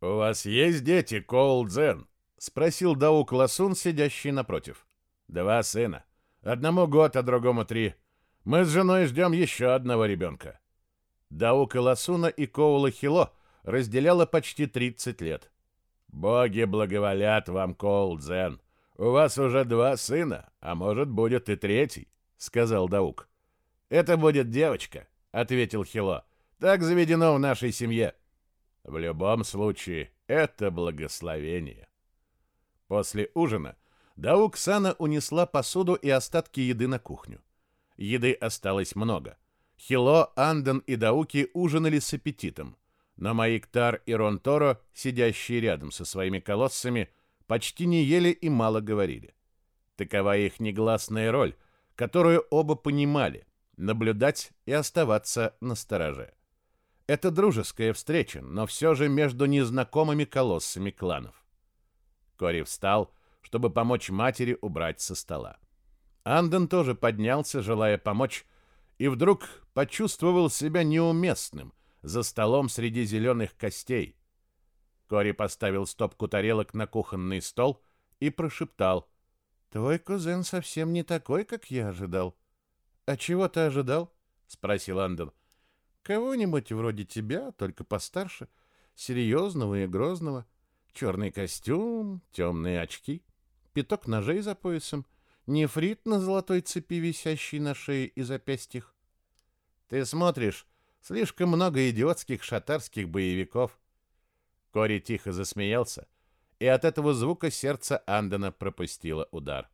«У вас есть дети, Коул Дзен?» — спросил Даук Ласун, сидящий напротив. «Два сына. Одному год, а другому три. Мы с женой ждем еще одного ребенка». Даука Ласуна и Коула Хило разделяло почти 30 лет. «Боги благоволят вам, Коул Дзен. У вас уже два сына, а может, будет и третий», — сказал Даук. «Это будет девочка», — ответил Хило. «Так заведено в нашей семье». «В любом случае, это благословение». После ужина Дауксана унесла посуду и остатки еды на кухню. Еды осталось много. Хило, Анден и Дауки ужинали с аппетитом, но Маиктар и Ронторо, сидящие рядом со своими колоссами, почти не ели и мало говорили. Такова их негласная роль, которую оба понимали — наблюдать и оставаться на стороже. Это дружеская встреча, но все же между незнакомыми колоссами кланов. Кори встал, чтобы помочь матери убрать со стола. Анден тоже поднялся, желая помочь, и вдруг почувствовал себя неуместным за столом среди зеленых костей. Кори поставил стопку тарелок на кухонный стол и прошептал. «Твой кузен совсем не такой, как я ожидал». «А чего ты ожидал?» — спросил Анден. «Кого-нибудь вроде тебя, только постарше, серьезного и грозного. Черный костюм, темные очки, пяток ножей за поясом, нефрит на золотой цепи, висящий на шее и запястьях. Ты смотришь, слишком много идиотских шатарских боевиков. Кори тихо засмеялся, и от этого звука сердце Андена пропустило удар.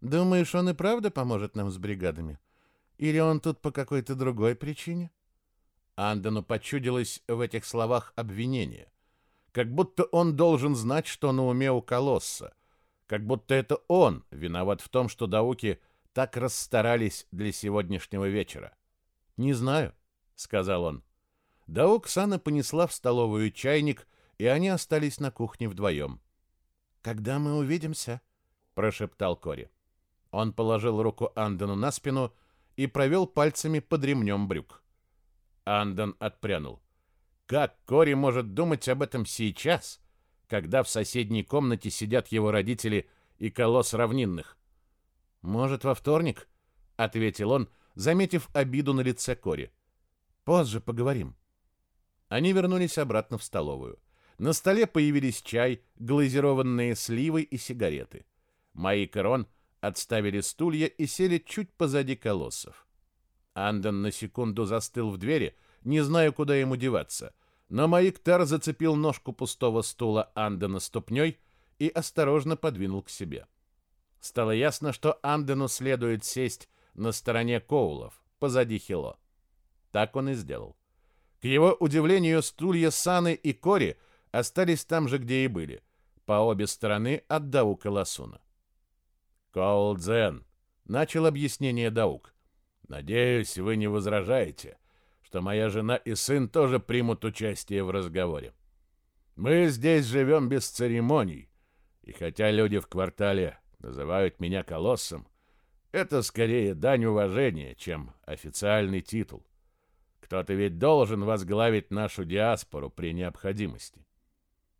Думаешь, он и правда поможет нам с бригадами? Или он тут по какой-то другой причине? Андену почудилось в этих словах обвинение как будто он должен знать, что на уме у колосса, как будто это он виноват в том, что дауки так расстарались для сегодняшнего вечера. «Не знаю», — сказал он. Даук Сана понесла в столовую чайник, и они остались на кухне вдвоем. «Когда мы увидимся?» — прошептал Кори. Он положил руку Андену на спину и провел пальцами под ремнем брюк. Анден отпрянул. Как Кори может думать об этом сейчас, когда в соседней комнате сидят его родители и колосс равнинных? «Может, во вторник?» — ответил он, заметив обиду на лице Кори. «Позже поговорим». Они вернулись обратно в столовую. На столе появились чай, глазированные сливы и сигареты. Майк и Рон отставили стулья и сели чуть позади колоссов. Анден на секунду застыл в двери, не зная, куда ему деваться. Но Маиктар зацепил ножку пустого стула Андена ступней и осторожно подвинул к себе. Стало ясно, что Андену следует сесть на стороне Коулов, позади Хило. Так он и сделал. К его удивлению, стулья Саны и Кори остались там же, где и были, по обе стороны от Даука Ласуна. «Коул Дзен», — начал объяснение Даук. «Надеюсь, вы не возражаете, что моя жена и сын тоже примут участие в разговоре. Мы здесь живем без церемоний, и хотя люди в квартале называют меня колоссом, это скорее дань уважения, чем официальный титул. Кто-то ведь должен возглавить нашу диаспору при необходимости.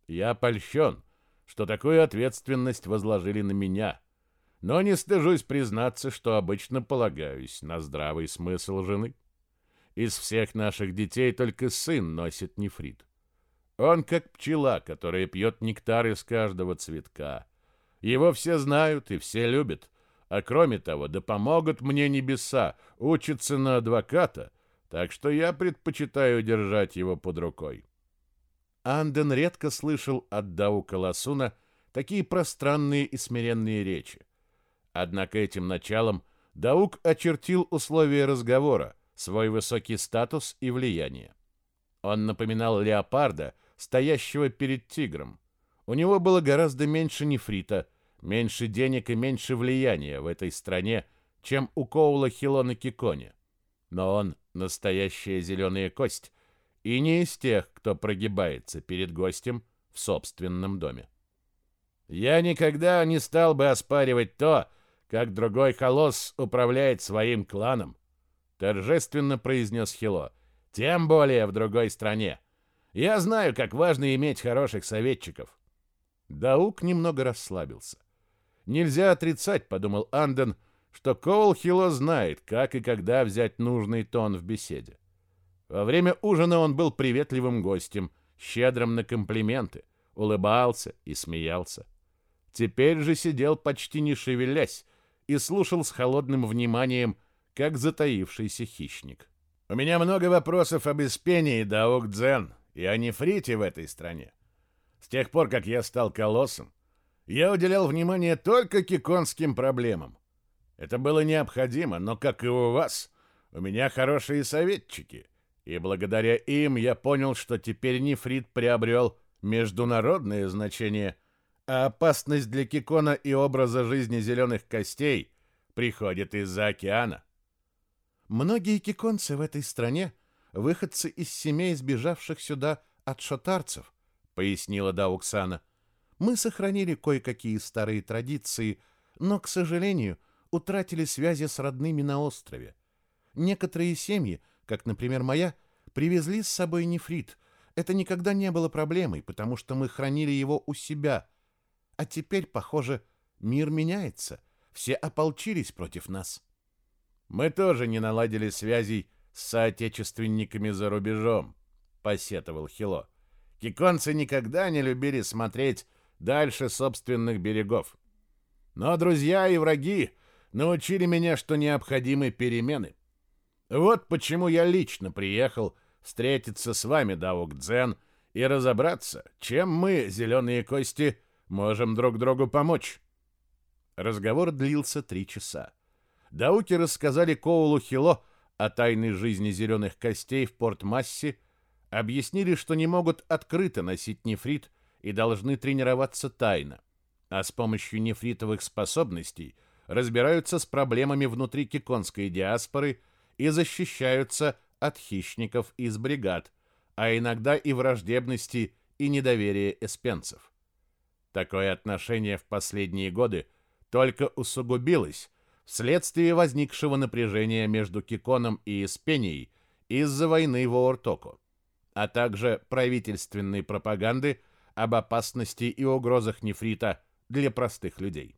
Я польщен, что такую ответственность возложили на меня, но не стыжусь признаться, что обычно полагаюсь на здравый смысл жены. Из всех наших детей только сын носит нефрит. Он как пчела, которая пьет нектар из каждого цветка. Его все знают и все любят. А кроме того, да помогут мне небеса, учится на адвоката — так что я предпочитаю держать его под рукой. Анден редко слышал от Даука Ласуна такие пространные и смиренные речи. Однако этим началом Даук очертил условия разговора, свой высокий статус и влияние. Он напоминал леопарда, стоящего перед тигром. У него было гораздо меньше нефрита, меньше денег и меньше влияния в этой стране, чем у Коула Хилона Киконе. Но он настоящая зеленая кость, и не из тех, кто прогибается перед гостем в собственном доме. Я никогда не стал бы оспаривать то, как другой колосс управляет своим кланом, торжественно произнес Хило. Тем более в другой стране. Я знаю, как важно иметь хороших советчиков. Даук немного расслабился. Нельзя отрицать, подумал Анден, — что Коул Хило знает, как и когда взять нужный тон в беседе. Во время ужина он был приветливым гостем, щедрым на комплименты, улыбался и смеялся. Теперь же сидел почти не шевелясь и слушал с холодным вниманием, как затаившийся хищник. «У меня много вопросов об Испении да Окдзен и о нефрите в этой стране. С тех пор, как я стал колоссом, я уделял внимание только киконским проблемам. Это было необходимо, но, как и у вас, у меня хорошие советчики, и благодаря им я понял, что теперь нефрит приобрел международное значение, а опасность для Кикона и образа жизни зеленых костей приходит из-за океана. Многие киконцы в этой стране — выходцы из семей, сбежавших сюда от шотарцев, — пояснила Дауксана. Мы сохранили кое-какие старые традиции, но, к сожалению, — утратили связи с родными на острове. Некоторые семьи, как, например, моя, привезли с собой нефрит. Это никогда не было проблемой, потому что мы хранили его у себя. А теперь, похоже, мир меняется. Все ополчились против нас. Мы тоже не наладили связей с соотечественниками за рубежом, посетовал Хило. Киконцы никогда не любили смотреть дальше собственных берегов. Но друзья и враги научили меня, что необходимы перемены. Вот почему я лично приехал встретиться с вами, Даук Дзен, и разобраться, чем мы, зеленые кости, можем друг другу помочь. Разговор длился три часа. Дауки рассказали Коулу Хило о тайной жизни зеленых костей в Порт-Массе, объяснили, что не могут открыто носить нефрит и должны тренироваться тайно, а с помощью нефритовых способностей – разбираются с проблемами внутри киконской диаспоры и защищаются от хищников из бригад, а иногда и враждебности и недоверия эспенцев. Такое отношение в последние годы только усугубилось вследствие возникшего напряжения между Киконом и Испенией из-за войны в Оортоко, а также правительственной пропаганды об опасности и угрозах нефрита для простых людей.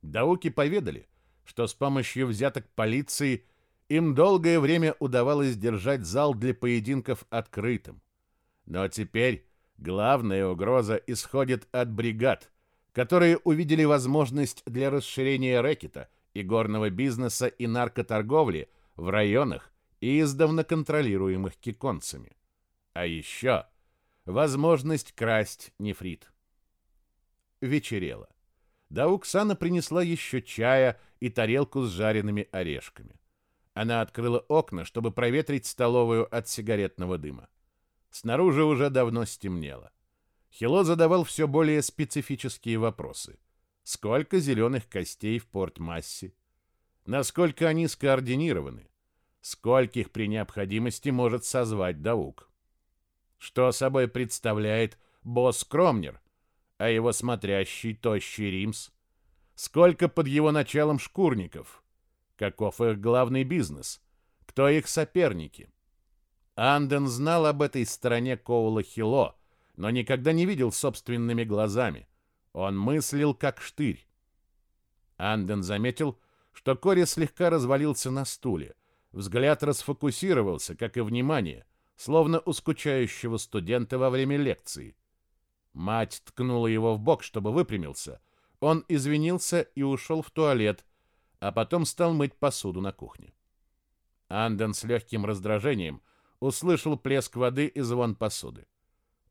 Дауки поведали, что с помощью взяток полиции им долгое время удавалось держать зал для поединков открытым. Но теперь главная угроза исходит от бригад, которые увидели возможность для расширения рэкета и горного бизнеса и наркоторговли в районах, издавна контролируемых киконцами. А еще возможность красть нефрит. Вечерело. Дауксана принесла еще чая и тарелку с жареными орешками. Она открыла окна, чтобы проветрить столовую от сигаретного дыма. Снаружи уже давно стемнело. Хило задавал все более специфические вопросы. Сколько зеленых костей в Порт-Массе? Насколько они скоординированы? Скольких при необходимости может созвать Даук? Что собой представляет босс Кромнер, а его смотрящий тощий Римс? Сколько под его началом шкурников? Каков их главный бизнес? Кто их соперники? Анден знал об этой стороне Коула Хило, но никогда не видел собственными глазами. Он мыслил как штырь. Анден заметил, что Кори слегка развалился на стуле. Взгляд расфокусировался, как и внимание, словно у скучающего студента во время лекции. Мать ткнула его в бок, чтобы выпрямился. Он извинился и ушел в туалет, а потом стал мыть посуду на кухне. Анден с легким раздражением услышал плеск воды и звон посуды.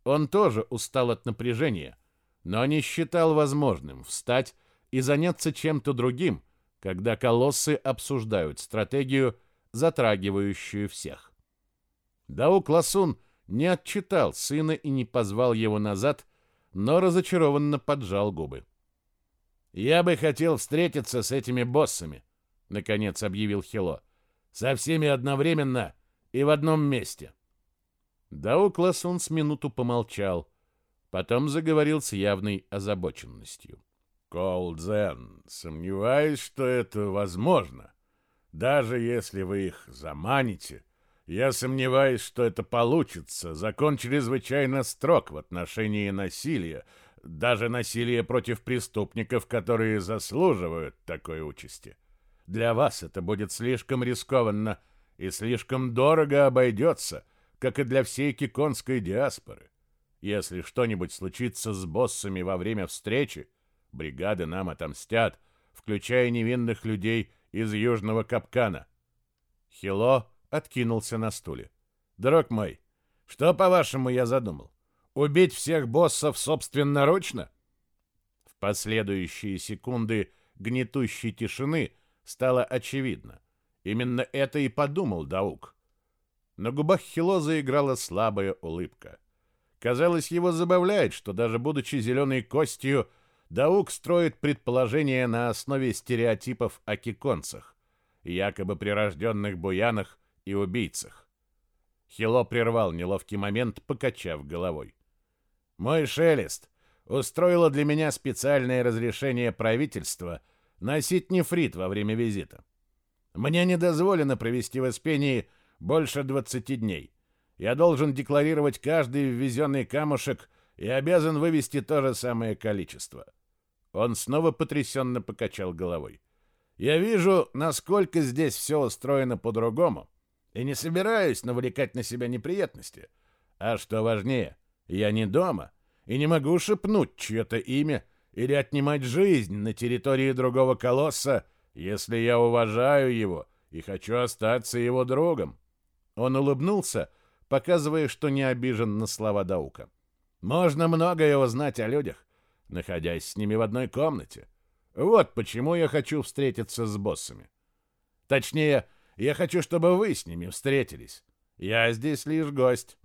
Он тоже устал от напряжения, но не считал возможным встать и заняться чем-то другим, когда колоссы обсуждают стратегию, затрагивающую всех. Даук Ласун не отчитал сына и не позвал его назад, но разочарованно поджал губы. «Я бы хотел встретиться с этими боссами», — наконец объявил Хило. «Со всеми одновременно и в одном месте. Даук Ласун с минуту помолчал, потом заговорил с явной озабоченностью. Колдзен, сомневаюсь, что это возможно. Даже если вы их заманите, я сомневаюсь, что это получится. Закон чрезвычайно строг в отношении насилия, даже насилия против преступников, которые заслуживают такой участи. Для вас это будет слишком рискованно — и слишком дорого обойдется, как и для всей киконской диаспоры. Если что-нибудь случится с боссами во время встречи, бригады нам отомстят, включая невинных людей из Южного Капкана. Хило откинулся на стуле. «Друг мой, что, по-вашему, я задумал? Убить всех боссов собственноручно?» В последующие секунды гнетущей тишины стало очевидно. Именно это и подумал Даук. На губах Хило заиграла слабая улыбка. Казалось, его забавляет, что даже будучи зеленой костью, Даук строит предположения на основе стереотипов о киконцах, якобы прирожденных буянах и убийцах. Хило прервал неловкий момент, покачав головой. «Мой шелест устроило для меня специальное разрешение правительства носить нефрит во время визита. Мне не дозволено провести в Испении больше 20 дней. Я должен декларировать каждый ввезенный камушек и обязан вывести то же самое количество. Он снова потрясенно покачал головой. Я вижу, насколько здесь все устроено по-другому, и не собираюсь навлекать на себя неприятности. А что важнее, я не дома и не могу шепнуть чье-то имя или отнимать жизнь на территории другого колосса, если я уважаю его и хочу остаться его другом. Он улыбнулся, показывая, что не обижен на слова Даука. Можно многое узнать о людях, находясь с ними в одной комнате. Вот почему я хочу встретиться с боссами. Точнее, я хочу, чтобы вы с ними встретились. Я здесь лишь гость.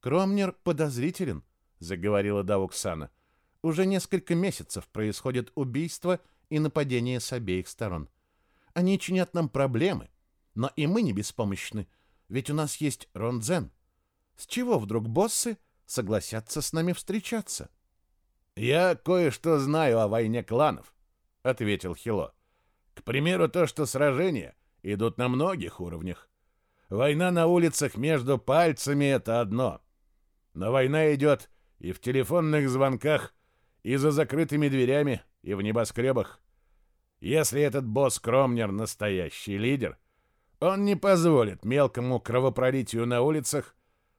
Кромнер подозрителен, заговорила Дауксана. Уже несколько месяцев происходит убийство и нападения с обеих сторон. Они чинят нам проблемы, но и мы не беспомощны, ведь у нас есть Ронзен. С чего вдруг боссы согласятся с нами встречаться? «Я кое-что знаю о войне кланов», — ответил Хило. «К примеру, то, что сражения идут на многих уровнях. Война на улицах между пальцами — это одно. Но война идет и в телефонных звонках, и за закрытыми дверями, и в небоскребах. Если этот босс Кромнер настоящий лидер, он не позволит мелкому кровопролитию на улицах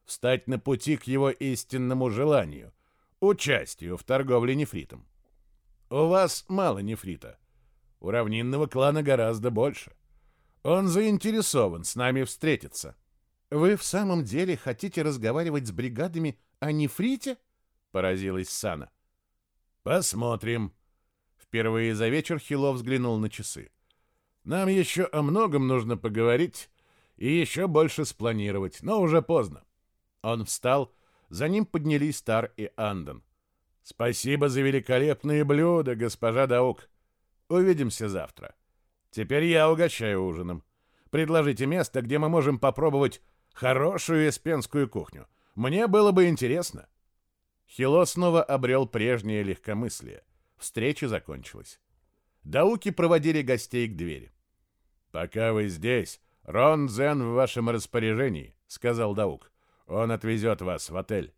встать на пути к его истинному желанию — участию в торговле нефритом. У вас мало нефрита. У равнинного клана гораздо больше. Он заинтересован с нами встретиться. Вы в самом деле хотите разговаривать с бригадами о нефрите? Поразилась Сана. Посмотрим. Впервые за вечер Хило взглянул на часы. Нам еще о многом нужно поговорить и еще больше спланировать, но уже поздно. Он встал, за ним поднялись Тар и Андон. Спасибо за великолепные блюда, госпожа Даук. Увидимся завтра. Теперь я угощаю ужином. Предложите место, где мы можем попробовать хорошую эспенскую кухню. Мне было бы интересно. Хило снова обрел прежнее легкомыслие. Встреча закончилась. Дауки проводили гостей к двери. «Пока вы здесь, Рон Зен в вашем распоряжении», — сказал Даук. «Он отвезет вас в отель».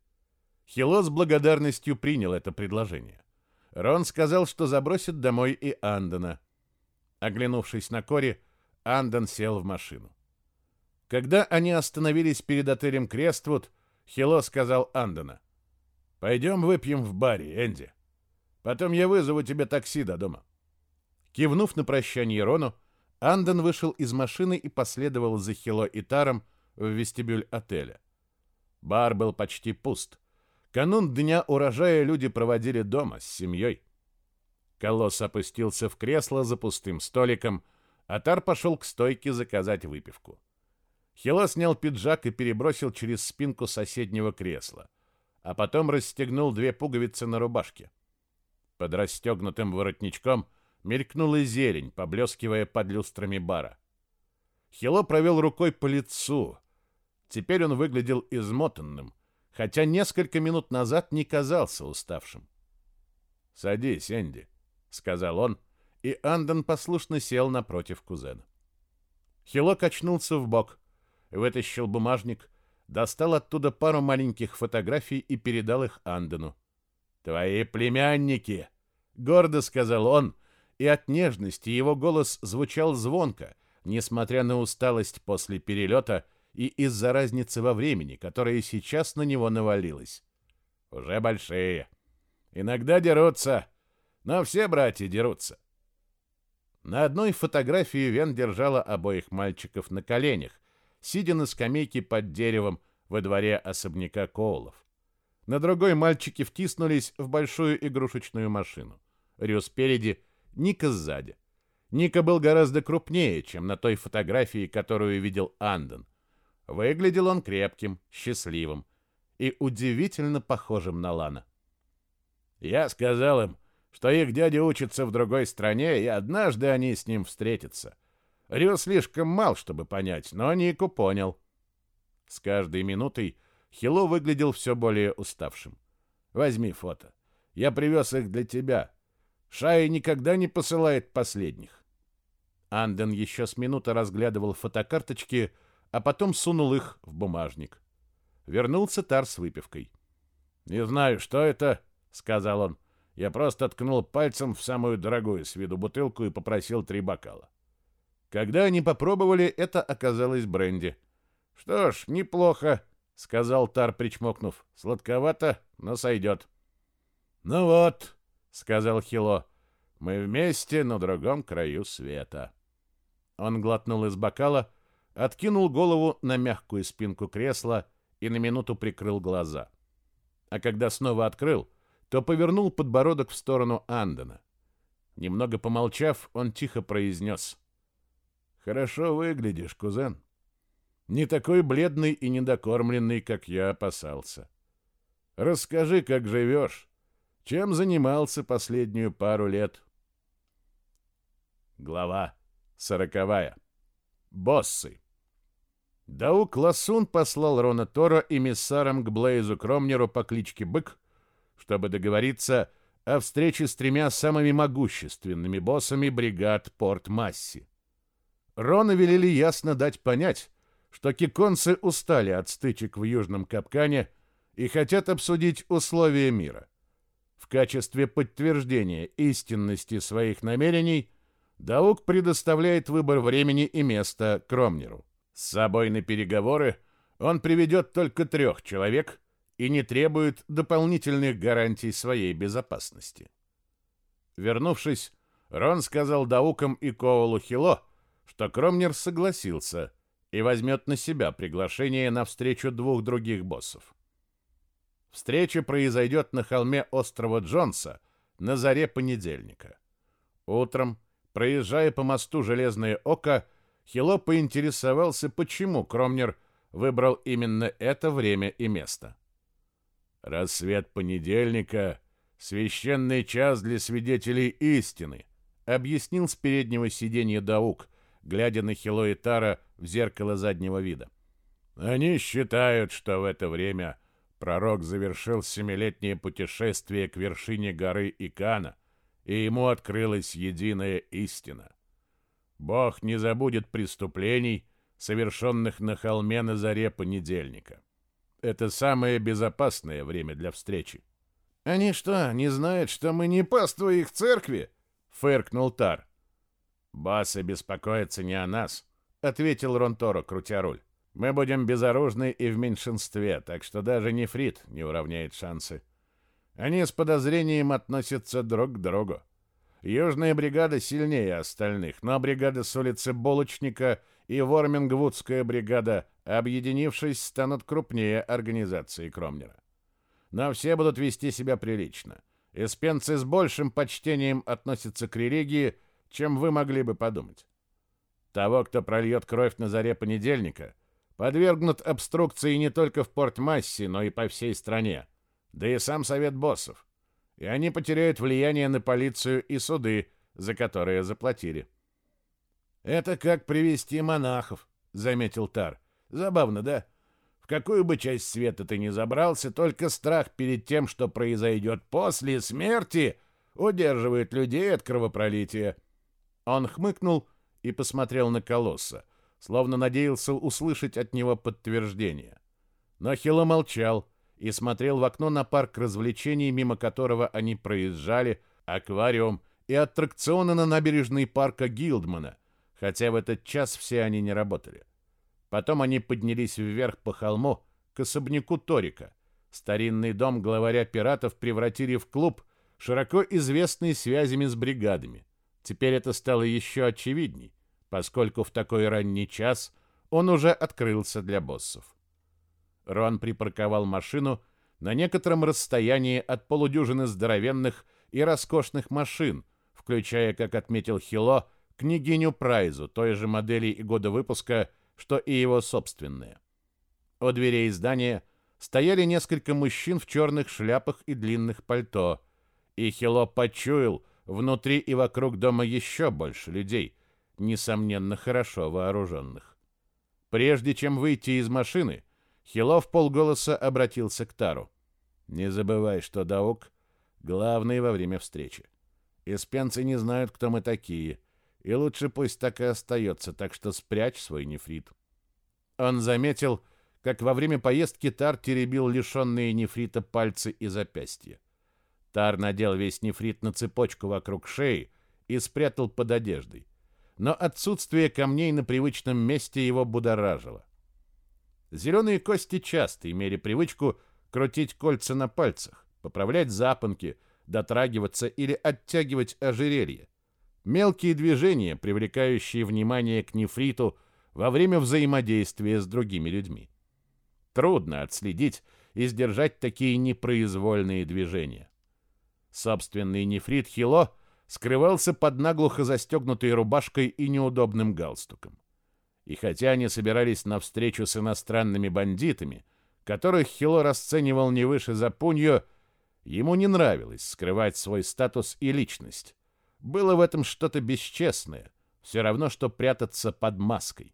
Хило с благодарностью принял это предложение. Рон сказал, что забросит домой и Андона. Оглянувшись на Кори, Андон сел в машину. Когда они остановились перед отелем Крествуд, Хило сказал Андона. «Пойдем выпьем в баре, Энди. Потом я вызову тебе такси до дома». Кивнув на прощание Рону, Андон вышел из машины и последовал за Хило и Таром в вестибюль отеля. Бар был почти пуст. Канун дня урожая люди проводили дома с семьей. Колосс опустился в кресло за пустым столиком, а Тар пошел к стойке заказать выпивку. Хило снял пиджак и перебросил через спинку соседнего кресла, а потом расстегнул две пуговицы на рубашке. Под расстегнутым воротничком мелькнула зелень, поблескивая под люстрами бара. Хило провел рукой по лицу. Теперь он выглядел измотанным, хотя несколько минут назад не казался уставшим. «Садись, Энди», — сказал он, и Андон послушно сел напротив кузена. Хило качнулся в бок, вытащил бумажник, достал оттуда пару маленьких фотографий и передал их Андону. «Твои племянники!» — гордо сказал он, и от нежности его голос звучал звонко, несмотря на усталость после перелета и из-за разницы во времени, которая сейчас на него навалилась. «Уже большие. Иногда дерутся, но все братья дерутся». На одной фотографии Вен держала обоих мальчиков на коленях, сидя на скамейке под деревом во дворе особняка Коулов. На другой мальчики втиснулись в большую игрушечную машину. Рю спереди, Ника сзади. Ника был гораздо крупнее, чем на той фотографии, которую видел Андон. Выглядел он крепким, счастливым и удивительно похожим на Лана. Я сказал им, что их дядя учится в другой стране, и однажды они с ним встретятся. Рю слишком мал, чтобы понять, но Нику понял. С каждой минутой Хило выглядел все более уставшим. «Возьми фото. Я привез их для тебя. Шая никогда не посылает последних». Анден еще с минуты разглядывал фотокарточки, а потом сунул их в бумажник. Вернулся Тар с выпивкой. «Не знаю, что это», — сказал он. «Я просто ткнул пальцем в самую дорогую с виду бутылку и попросил три бокала». Когда они попробовали, это оказалось бренди. «Что ж, неплохо», — сказал Тар, причмокнув. «Сладковато, но сойдет». «Ну вот», — сказал Хило, — «мы вместе на другом краю света». Он глотнул из бокала, откинул голову на мягкую спинку кресла и на минуту прикрыл глаза. А когда снова открыл, то повернул подбородок в сторону Андона. Немного помолчав, он тихо произнес. «Хорошо выглядишь, кузен. Не такой бледный и недокормленный, как я опасался. Расскажи, как живешь, чем занимался последнюю пару лет». Глава сороковая. Боссы. Даук Ласун послал Рона Тора эмиссаром к Блейзу Кромнеру по кличке Бык, чтобы договориться о встрече с тремя самыми могущественными боссами бригад Порт-Масси. Рона велели ясно дать понять, что киконцы устали от стычек в Южном Капкане и хотят обсудить условия мира. В качестве подтверждения истинности своих намерений Даук предоставляет выбор времени и места Кромнеру. С собой на переговоры он приведет только трех человек и не требует дополнительных гарантий своей безопасности. Вернувшись, Рон сказал Даукам и Коулу Хило, что Кромнер согласился и возьмет на себя приглашение на встречу двух других боссов. Встреча произойдет на холме острова Джонса на заре понедельника. Утром, проезжая по мосту Железное Око, Хило поинтересовался, почему Кромнер выбрал именно это время и место. «Рассвет понедельника — священный час для свидетелей истины», объяснил с переднего сиденья Даук, глядя на Хило и Тара в зеркало заднего вида. «Они считают, что в это время пророк завершил семилетнее путешествие к вершине горы Икана, и ему открылась единая истина. Бог не забудет преступлений, совершенных на холме на заре понедельника. Это самое безопасное время для встречи. «Они что, не знают, что мы не паства их церкви?» — фыркнул Тар. «Басы беспокоятся не о нас», — ответил Ронторо, крутя руль. «Мы будем безоружны и в меньшинстве, так что даже нефрит не уравняет шансы. Они с подозрением относятся друг к другу. Южная бригада сильнее остальных, но бригада с улицы Булочника и Вормингвудская бригада, объединившись, станут крупнее организации Кромнера. Но все будут вести себя прилично. Эспенцы с большим почтением относятся к религии, чем вы могли бы подумать. Того, кто прольет кровь на заре понедельника, подвергнут обструкции не только в Порт-Массе, но и по всей стране, да и сам совет боссов и они потеряют влияние на полицию и суды, за которые заплатили. «Это как привести монахов», — заметил Тар. «Забавно, да? В какую бы часть света ты ни забрался, только страх перед тем, что произойдет после смерти, удерживает людей от кровопролития». Он хмыкнул и посмотрел на колосса, словно надеялся услышать от него подтверждение. Но Хило молчал, и смотрел в окно на парк развлечений, мимо которого они проезжали, аквариум и аттракционы на набережной парка Гилдмана, хотя в этот час все они не работали. Потом они поднялись вверх по холму к особняку Торика. Старинный дом главаря пиратов превратили в клуб, широко известный связями с бригадами. Теперь это стало еще очевидней, поскольку в такой ранний час он уже открылся для боссов. Рон припарковал машину на некотором расстоянии от полудюжины здоровенных и роскошных машин, включая, как отметил Хило, княгиню Прайзу, той же модели и года выпуска, что и его собственные. У дверей здания стояли несколько мужчин в черных шляпах и длинных пальто, и Хило почуял внутри и вокруг дома еще больше людей, несомненно, хорошо вооруженных. Прежде чем выйти из машины, Хилов полголоса обратился к Тару. «Не забывай, что Даук — главный во время встречи. Испенцы не знают, кто мы такие, и лучше пусть так и остается, так что спрячь свой нефрит». Он заметил, как во время поездки Тар теребил лишенные нефрита пальцы и запястья. Тар надел весь нефрит на цепочку вокруг шеи и спрятал под одеждой. Но отсутствие камней на привычном месте его будоражило. Зеленые кости часто имели привычку крутить кольца на пальцах, поправлять запонки, дотрагиваться или оттягивать ожерелье. Мелкие движения, привлекающие внимание к нефриту во время взаимодействия с другими людьми. Трудно отследить и сдержать такие непроизвольные движения. Собственный нефрит Хило скрывался под наглухо застегнутой рубашкой и неудобным галстуком. И хотя они собирались на встречу с иностранными бандитами, которых Хило расценивал не выше за пунью, ему не нравилось скрывать свой статус и личность. Было в этом что-то бесчестное, все равно, что прятаться под маской.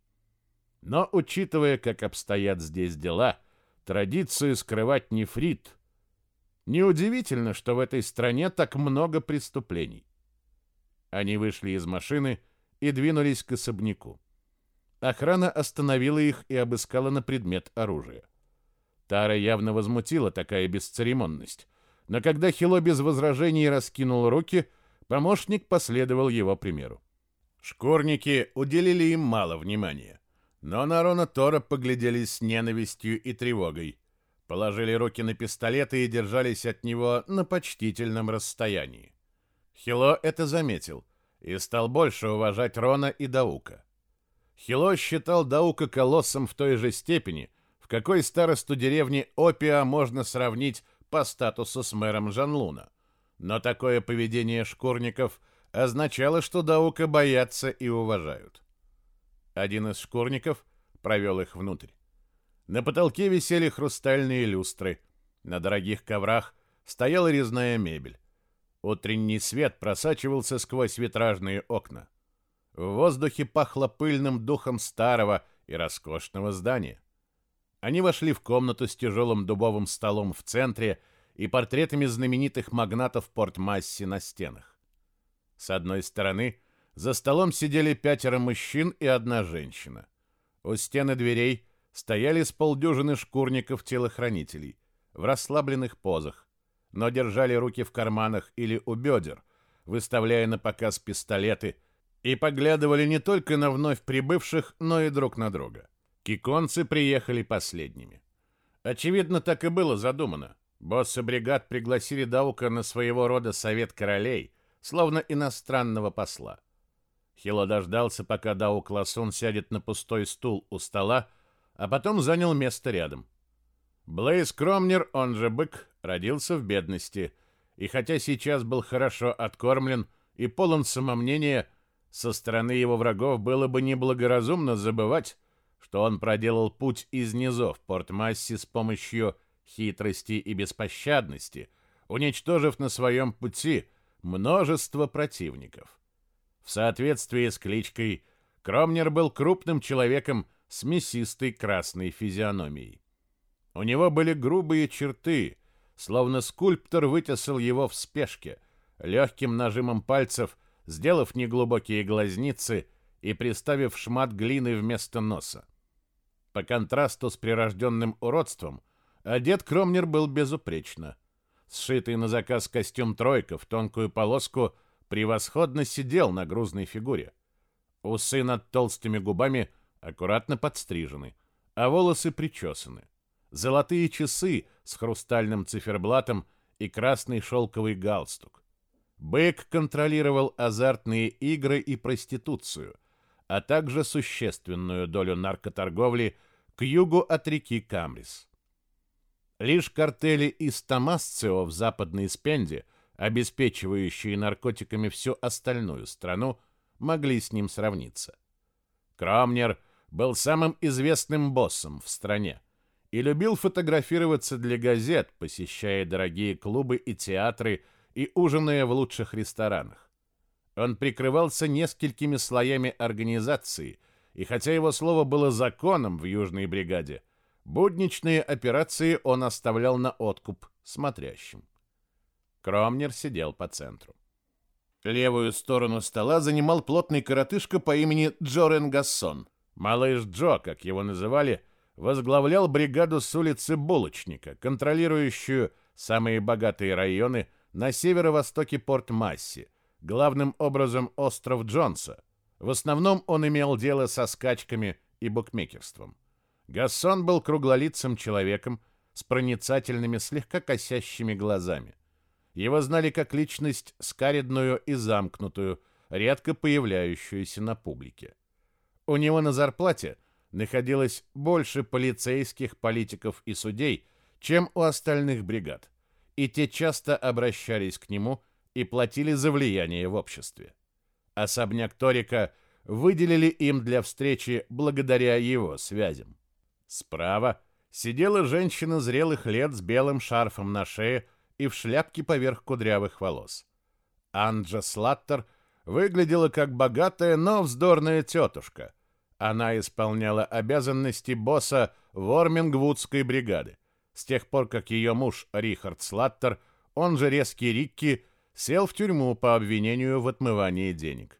Но, учитывая, как обстоят здесь дела, традицию скрывать нефрит... Неудивительно, что в этой стране так много преступлений. Они вышли из машины и двинулись к особняку. Охрана остановила их и обыскала на предмет оружия. Тара явно возмутила такая бесцеремонность, но когда Хило без возражений раскинул руки, помощник последовал его примеру. Шкурники уделили им мало внимания, но на Рона Тора поглядели с ненавистью и тревогой, положили руки на пистолеты и держались от него на почтительном расстоянии. Хило это заметил и стал больше уважать Рона и Даука. Хило считал Даука колоссом в той же степени, в какой старосту деревни Опиа можно сравнить по статусу с мэром Жанлуна. Но такое поведение шкурников означало, что Даука боятся и уважают. Один из шкурников провел их внутрь. На потолке висели хрустальные люстры. На дорогих коврах стояла резная мебель. Утренний свет просачивался сквозь витражные окна. В воздухе пахло пыльным духом старого и роскошного здания. Они вошли в комнату с тяжелым дубовым столом в центре и портретами знаменитых магнатов Порт-Масси на стенах. С одной стороны за столом сидели пятеро мужчин и одна женщина. У стены дверей стояли с полдюжины шкурников-телохранителей в расслабленных позах, но держали руки в карманах или у бедер, выставляя на показ пистолеты – и поглядывали не только на вновь прибывших, но и друг на друга. Киконцы приехали последними. Очевидно, так и было задумано. Боссы бригад пригласили Даука на своего рода совет королей, словно иностранного посла. Хило дождался, пока Даук Ласун сядет на пустой стул у стола, а потом занял место рядом. Блейз Кромнер, он же Бык, родился в бедности, и хотя сейчас был хорошо откормлен и полон самомнения, со стороны его врагов было бы неблагоразумно забывать, что он проделал путь из низов Порт-Масси с помощью хитрости и беспощадности, уничтожив на своем пути множество противников. В соответствии с кличкой, Кромнер был крупным человеком с мясистой красной физиономией. У него были грубые черты, словно скульптор вытесал его в спешке, легким нажимом пальцев – сделав неглубокие глазницы и приставив шмат глины вместо носа. По контрасту с прирожденным уродством, одет Кромнер был безупречно. Сшитый на заказ костюм «тройка» в тонкую полоску превосходно сидел на грузной фигуре. Усы над толстыми губами аккуратно подстрижены, а волосы причесаны. Золотые часы с хрустальным циферблатом и красный шелковый галстук. Бэк контролировал азартные игры и проституцию, а также существенную долю наркоторговли к югу от реки Камрис. Лишь картели из Томасцио в западной Спенде, обеспечивающие наркотиками всю остальную страну, могли с ним сравниться. Кромнер был самым известным боссом в стране и любил фотографироваться для газет, посещая дорогие клубы и театры – и ужиная в лучших ресторанах. Он прикрывался несколькими слоями организации, и хотя его слово было законом в Южной бригаде, будничные операции он оставлял на откуп смотрящим. Кромнер сидел по центру. Левую сторону стола занимал плотный коротышка по имени Джорен Гассон. Малыш Джо, как его называли, возглавлял бригаду с улицы Булочника, контролирующую самые богатые районы на северо-востоке Порт-Масси, главным образом остров Джонса. В основном он имел дело со скачками и букмекерством. Гассон был круглолицым человеком с проницательными, слегка косящими глазами. Его знали как личность скаридную и замкнутую, редко появляющуюся на публике. У него на зарплате находилось больше полицейских, политиков и судей, чем у остальных бригад и те часто обращались к нему и платили за влияние в обществе. Особняк Торика выделили им для встречи благодаря его связям. Справа сидела женщина зрелых лет с белым шарфом на шее и в шляпке поверх кудрявых волос. Анджа Слаттер выглядела как богатая, но вздорная тетушка. Она исполняла обязанности босса Вормингвудской бригады с тех пор, как ее муж Рихард Слаттер, он же резкий Рикки, сел в тюрьму по обвинению в отмывании денег.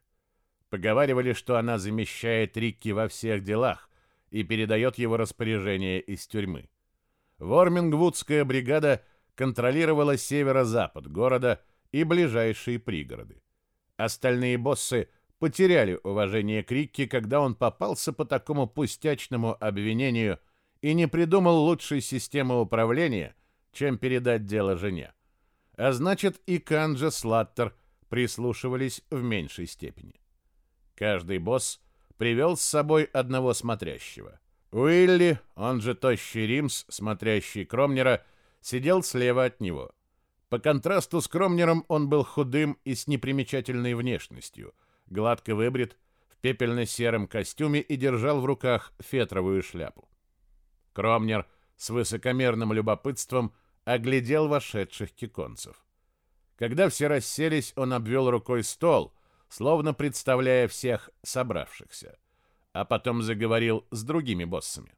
Поговаривали, что она замещает Рикки во всех делах и передает его распоряжение из тюрьмы. Вормингвудская бригада контролировала северо-запад города и ближайшие пригороды. Остальные боссы потеряли уважение к Рикки, когда он попался по такому пустячному обвинению и не придумал лучшей системы управления, чем передать дело жене. А значит, и Канджа Слаттер прислушивались в меньшей степени. Каждый босс привел с собой одного смотрящего. Уилли, он же Тощий Римс, смотрящий Кромнера, сидел слева от него. По контрасту с Кромнером он был худым и с непримечательной внешностью, гладко выбрит, в пепельно-сером костюме и держал в руках фетровую шляпу. Кромнер с высокомерным любопытством оглядел вошедших киконцев. Когда все расселись, он обвел рукой стол, словно представляя всех собравшихся, а потом заговорил с другими боссами.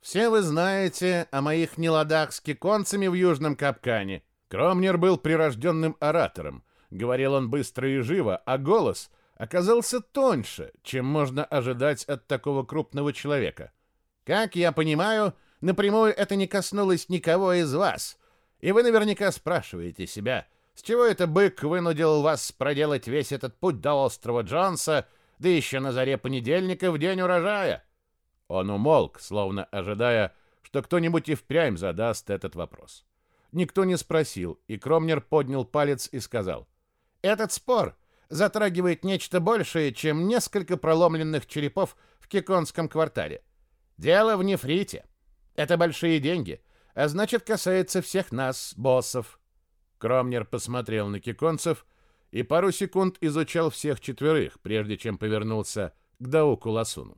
«Все вы знаете о моих неладах с киконцами в Южном Капкане. Кромнер был прирожденным оратором, говорил он быстро и живо, а голос оказался тоньше, чем можно ожидать от такого крупного человека. Как я понимаю, напрямую это не коснулось никого из вас. И вы наверняка спрашиваете себя, с чего это бык вынудил вас проделать весь этот путь до острова Джонса, да еще на заре понедельника в день урожая? Он умолк, словно ожидая, что кто-нибудь и впрямь задаст этот вопрос. Никто не спросил, и Кромнер поднял палец и сказал, «Этот спор затрагивает нечто большее, чем несколько проломленных черепов в Киконском квартале. Дело в нефрите. Это большие деньги, а значит, касается всех нас, боссов. Кромнер посмотрел на киконцев и пару секунд изучал всех четверых, прежде чем повернулся к Дауку Ласуну.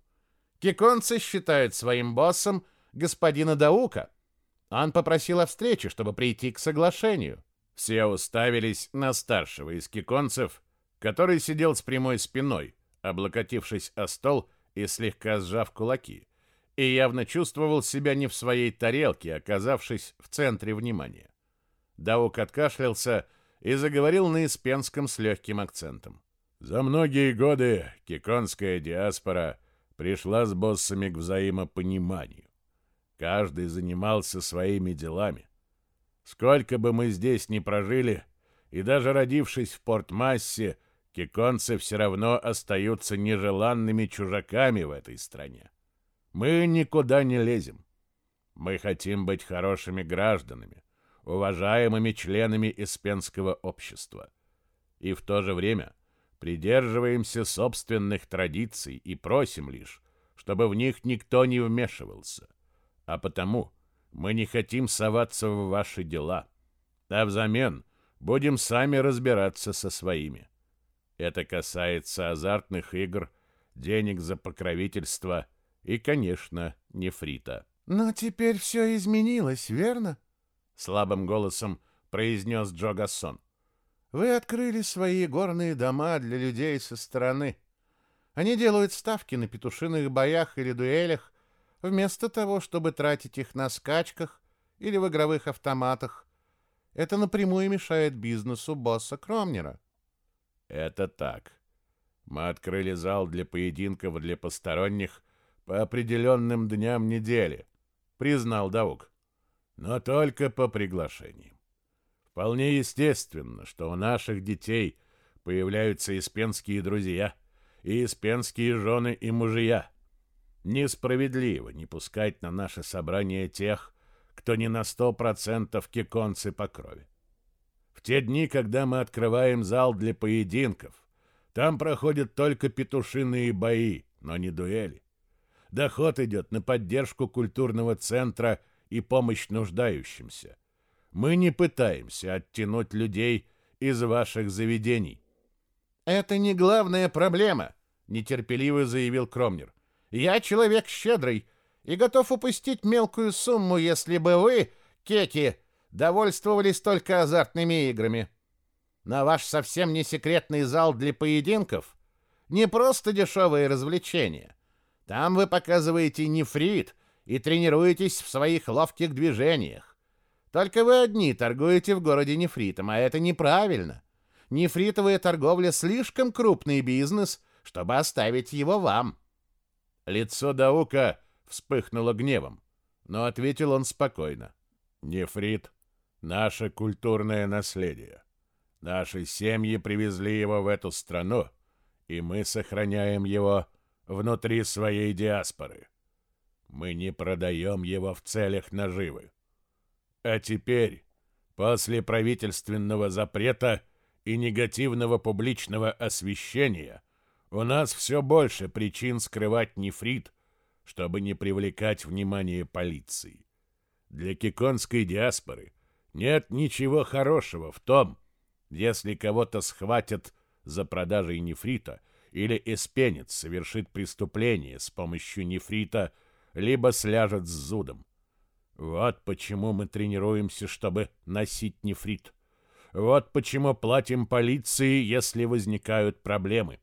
Киконцы считают своим боссом господина Даука. Он попросил о встрече, чтобы прийти к соглашению. Все уставились на старшего из киконцев, который сидел с прямой спиной, облокотившись о стол и слегка сжав кулаки и явно чувствовал себя не в своей тарелке, оказавшись в центре внимания. Даук откашлялся и заговорил на испенском с легким акцентом. «За многие годы киконская диаспора пришла с боссами к взаимопониманию. Каждый занимался своими делами. Сколько бы мы здесь ни прожили, и даже родившись в Порт-Массе, киконцы все равно остаются нежеланными чужаками в этой стране. Мы никуда не лезем. Мы хотим быть хорошими гражданами, уважаемыми членами Испенского общества. И в то же время придерживаемся собственных традиций и просим лишь, чтобы в них никто не вмешивался. А потому мы не хотим соваться в ваши дела, а взамен будем сами разбираться со своими. Это касается азартных игр, денег за покровительство – и, конечно, нефрита. «Но теперь все изменилось, верно?» — слабым голосом произнес Джо Гассон. «Вы открыли свои горные дома для людей со стороны. Они делают ставки на петушиных боях или дуэлях, вместо того, чтобы тратить их на скачках или в игровых автоматах. Это напрямую мешает бизнесу босса Кромнера». «Это так. Мы открыли зал для поединков для посторонних по определенным дням недели, признал Даук. Но только по приглашениям. Вполне естественно, что у наших детей появляются испенские друзья и испенские жены и мужья. Несправедливо не пускать на наше собрание тех, кто не на сто процентов киконцы по крови. В те дни, когда мы открываем зал для поединков, там проходят только петушиные бои, но не дуэли. Доход идет на поддержку культурного центра и помощь нуждающимся. Мы не пытаемся оттянуть людей из ваших заведений. Это не главная проблема, нетерпеливо заявил Кромнер. Я человек щедрый и готов упустить мелкую сумму, если бы вы, кеки, довольствовались только азартными играми. На ваш совсем не секретный зал для поединков не просто дешевые развлечения. Там вы показываете нефрит и тренируетесь в своих ловких движениях. Только вы одни торгуете в городе нефритом, а это неправильно. Нефритовая торговля слишком крупный бизнес, чтобы оставить его вам. Лицо Даука вспыхнуло гневом, но ответил он спокойно. Нефрит — наше культурное наследие. Наши семьи привезли его в эту страну, и мы сохраняем его внутри своей диаспоры. Мы не продаем его в целях наживы. А теперь, после правительственного запрета и негативного публичного освещения, у нас все больше причин скрывать нефрит, чтобы не привлекать внимание полиции. Для киконской диаспоры нет ничего хорошего в том, если кого-то схватят за продажей нефрита или эспенец совершит преступление с помощью нефрита, либо сляжет с зудом. Вот почему мы тренируемся, чтобы носить нефрит. Вот почему платим полиции, если возникают проблемы.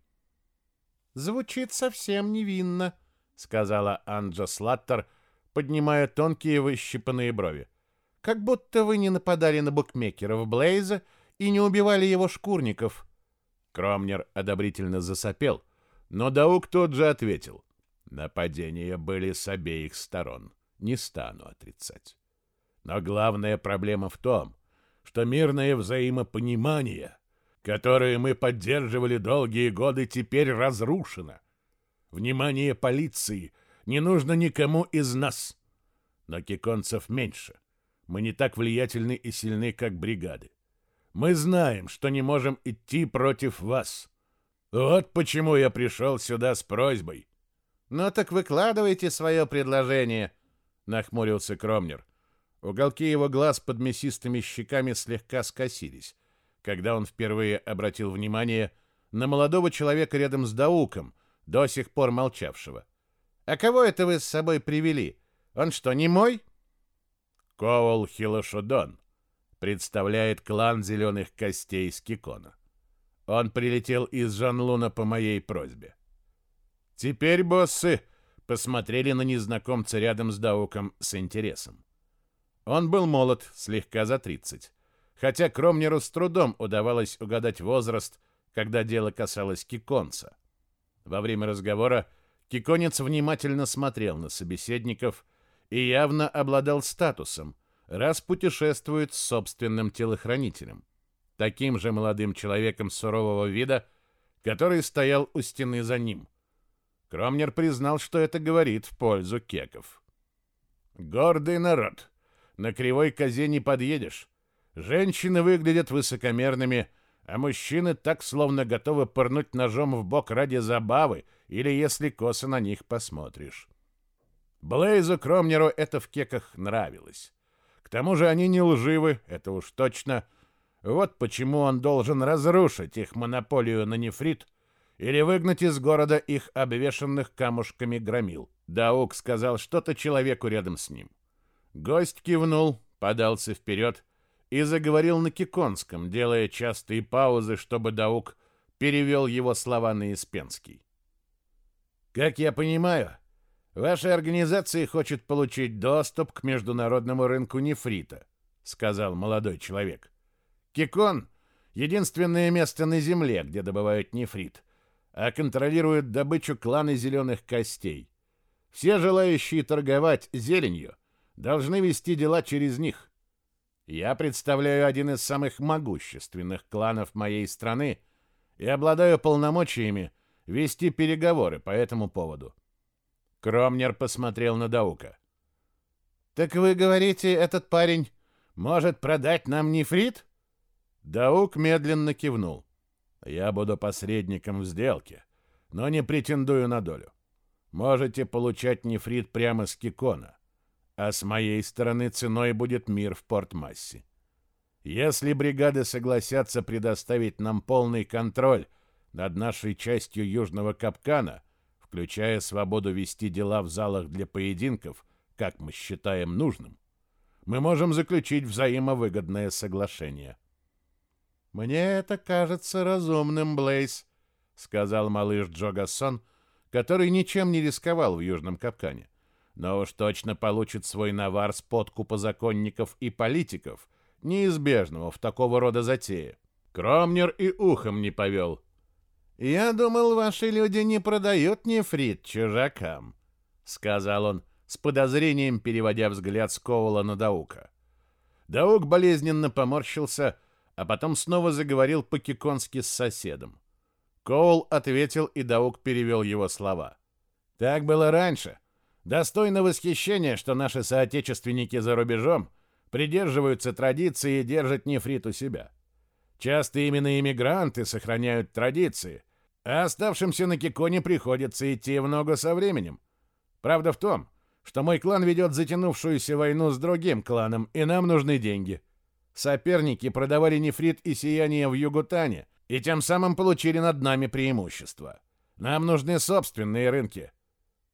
Звучит совсем невинно, сказала Анджа Слаттер, поднимая тонкие выщипанные брови. Как будто вы не нападали на букмекеров Блейза и не убивали его шкурников. Кромнер одобрительно засопел, но Даук тот же ответил. Нападения были с обеих сторон не стану отрицать. Но главная проблема в том, что мирное взаимопонимание, которое мы поддерживали долгие годы, теперь разрушено. Внимание полиции не нужно никому из нас. Но киконцев меньше. Мы не так влиятельны и сильны, как бригады. Мы знаем, что не можем идти против вас. Вот почему я пришел сюда с просьбой. Ну так выкладывайте свое предложение, нахмурился Кромнер. Уголки его глаз под мясистыми щеками слегка скосились, когда он впервые обратил внимание на молодого человека рядом с Дауком, до сих пор молчавшего. «А кого это вы с собой привели? Он что, не мой?» Коул Хилошодон представляет клан Зеленых Костей с Кикона. Он прилетел из Жанлуна по моей просьбе. Теперь, боссы, посмотрели на незнакомца рядом с Дауком с интересом. Он был молод, слегка за 30, хотя Кромнеру с трудом удавалось угадать возраст, когда дело касалось Киконца. Во время разговора Киконец внимательно смотрел на собеседников и явно обладал статусом, раз путешествует с собственным телохранителем, таким же молодым человеком сурового вида, который стоял у стены за ним – Кромнер признал, что это говорит в пользу кеков. «Гордый народ. На кривой козе не подъедешь. Женщины выглядят высокомерными, а мужчины так словно готовы пырнуть ножом в бок ради забавы или если косо на них посмотришь. Блейзу Кромнеру это в кеках нравилось. К тому же они не лживы, это уж точно. Вот почему он должен разрушить их монополию на нефрит или выгнать из города их обвешанных камушками громил. Даук сказал что-то человеку рядом с ним. Гость кивнул, подался вперед и заговорил на киконском, делая частые паузы, чтобы Даук перевел его слова на испенский. «Как я понимаю, ваша организация хочет получить доступ к международному рынку нефрита», — сказал молодой человек. «Кикон — единственное место на Земле, где добывают нефрит а контролируют добычу кланы зеленых костей. Все желающие торговать зеленью должны вести дела через них. Я представляю один из самых могущественных кланов моей страны и обладаю полномочиями вести переговоры по этому поводу. Кромнер посмотрел на Даука. «Так вы говорите, этот парень может продать нам нефрит?» Даук медленно кивнул. Я буду посредником в сделке, но не претендую на долю. Можете получать нефрит прямо с Кикона, а с моей стороны ценой будет мир в Порт-Массе. Если бригады согласятся предоставить нам полный контроль над нашей частью Южного Капкана, включая свободу вести дела в залах для поединков, как мы считаем нужным, мы можем заключить взаимовыгодное соглашение. «Мне это кажется разумным, Блейз», — сказал малыш Джо Гассон, который ничем не рисковал в Южном Капкане. но уж точно получит свой навар с подкупа законников и политиков, неизбежного в такого рода затее. Кромнер и ухом не повел. «Я думал, ваши люди не продают нефрит чужакам», — сказал он, с подозрением переводя взгляд с Коула на Даука. Даук болезненно поморщился, а потом снова заговорил по-киконски с соседом. Коул ответил, и Даук перевел его слова. «Так было раньше. Достойно восхищения, что наши соотечественники за рубежом придерживаются традиции и держат нефрит у себя. Часто именно иммигранты сохраняют традиции, а оставшимся на Киконе приходится идти в ногу со временем. Правда в том, что мой клан ведет затянувшуюся войну с другим кланом, и нам нужны деньги. Соперники продавали нефрит и сияние в Югутане, и тем самым получили над нами преимущество. Нам нужны собственные рынки.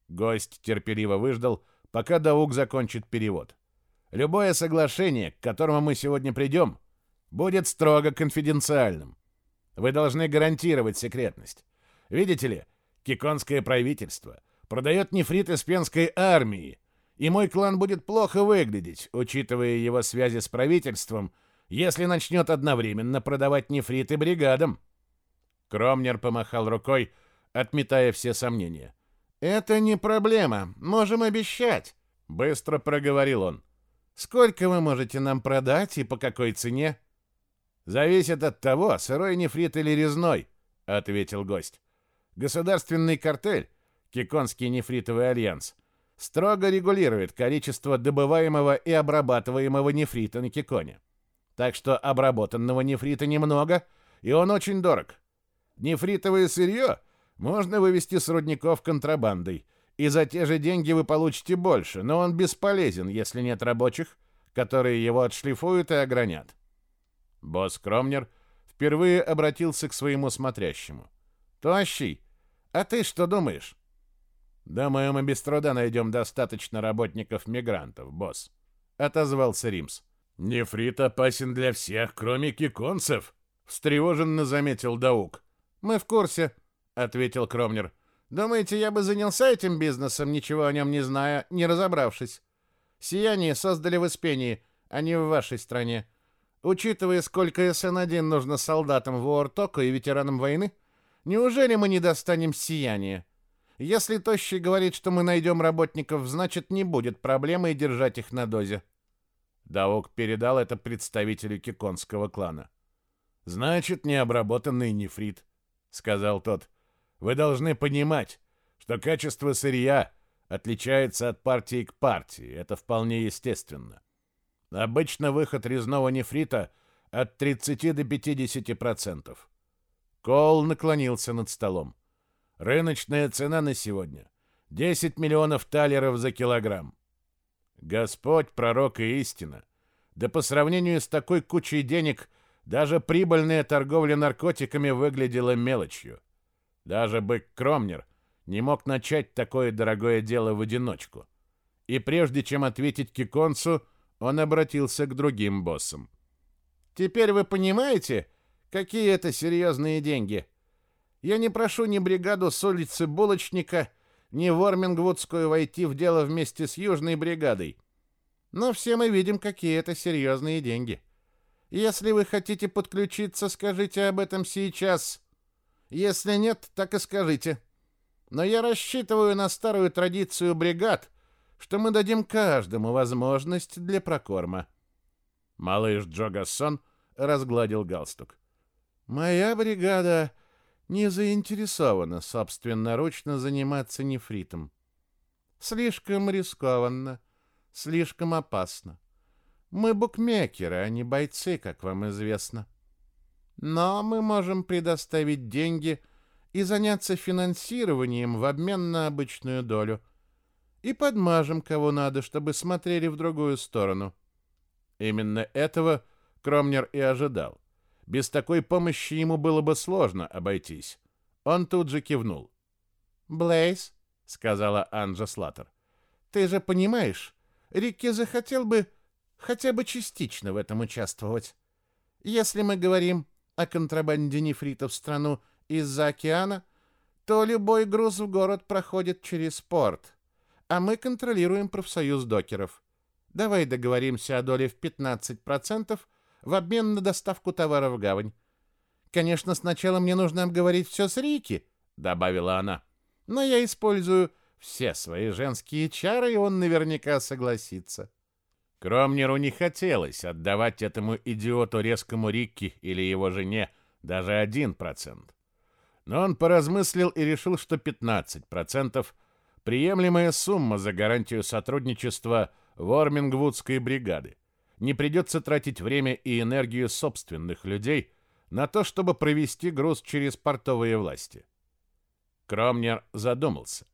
Гость терпеливо выждал, пока Даук закончит перевод. Любое соглашение, к которому мы сегодня придем, будет строго конфиденциальным. Вы должны гарантировать секретность. Видите ли, киконское правительство продает нефрит испенской армии, и мой клан будет плохо выглядеть, учитывая его связи с правительством, если начнет одновременно продавать нефрит и бригадам. Кромнер помахал рукой, отметая все сомнения. «Это не проблема, можем обещать», — быстро проговорил он. «Сколько вы можете нам продать и по какой цене?» «Зависит от того, сырой нефрит или резной», — ответил гость. «Государственный картель, Киконский нефритовый альянс, строго регулирует количество добываемого и обрабатываемого нефрита на Киконе. Так что обработанного нефрита немного, и он очень дорог. Нефритовое сырье можно вывести с рудников контрабандой, и за те же деньги вы получите больше, но он бесполезен, если нет рабочих, которые его отшлифуют и огранят. Босс Кромнер впервые обратился к своему смотрящему. «Тощий, а ты что думаешь?» «Думаю, мы без труда найдем достаточно работников-мигрантов, босс», — отозвался Римс. «Нефрит опасен для всех, кроме киконцев», — встревоженно заметил Даук. «Мы в курсе», — ответил Кромнер. «Думаете, я бы занялся этим бизнесом, ничего о нем не зная, не разобравшись? Сияние создали в Испении, а не в вашей стране. Учитывая, сколько СН-1 нужно солдатам в Уортоко и ветеранам войны, неужели мы не достанем сияние? Если Тощий говорит, что мы найдем работников, значит, не будет проблемы держать их на дозе. Даук передал это представителю киконского клана. «Значит, необработанный нефрит», — сказал тот. «Вы должны понимать, что качество сырья отличается от партии к партии. Это вполне естественно. Обычно выход резного нефрита от 30 до 50%. Кол наклонился над столом. Рыночная цена на сегодня — 10 миллионов талеров за килограмм. Господь, пророк и истина. Да по сравнению с такой кучей денег даже прибыльная торговля наркотиками выглядела мелочью. Даже бык Кромнер не мог начать такое дорогое дело в одиночку. И прежде чем ответить Киконцу, он обратился к другим боссам. «Теперь вы понимаете, какие это серьезные деньги? Я не прошу ни бригаду с улицы Булочника, ни Вормингвудскую войти в дело вместе с Южной бригадой. Но все мы видим, какие это серьезные деньги. Если вы хотите подключиться, скажите об этом сейчас. Если нет, так и скажите. Но я рассчитываю на старую традицию бригад — что мы дадим каждому возможность для прокорма. Малыш Джогассон разгладил галстук. Моя бригада не заинтересована собственноручно заниматься нефритом. Слишком рискованно, слишком опасно. Мы букмекеры, а не бойцы, как вам известно. Но мы можем предоставить деньги и заняться финансированием в обмен на обычную долю – и подмажем кого надо, чтобы смотрели в другую сторону. Именно этого Кромнер и ожидал. Без такой помощи ему было бы сложно обойтись. Он тут же кивнул. «Блейз», — сказала Анжа Слаттер, — «ты же понимаешь, Рикки захотел бы хотя бы частично в этом участвовать. Если мы говорим о контрабанде нефрита в страну из-за океана, то любой груз в город проходит через порт. А мы контролируем профсоюз докеров. Давай договоримся о доле в 15% в обмен на доставку товара в гавань. Конечно, сначала мне нужно обговорить все с Рики, добавила она. Но я использую все свои женские чары, и он наверняка согласится. Кромнеру не хотелось отдавать этому идиоту резкому Рикки или его жене даже один процент. Но он поразмыслил и решил, что 15% — приемлемая сумма за гарантию сотрудничества Вормингвудской бригады. Не придется тратить время и энергию собственных людей на то, чтобы провести груз через портовые власти. Кромнер задумался.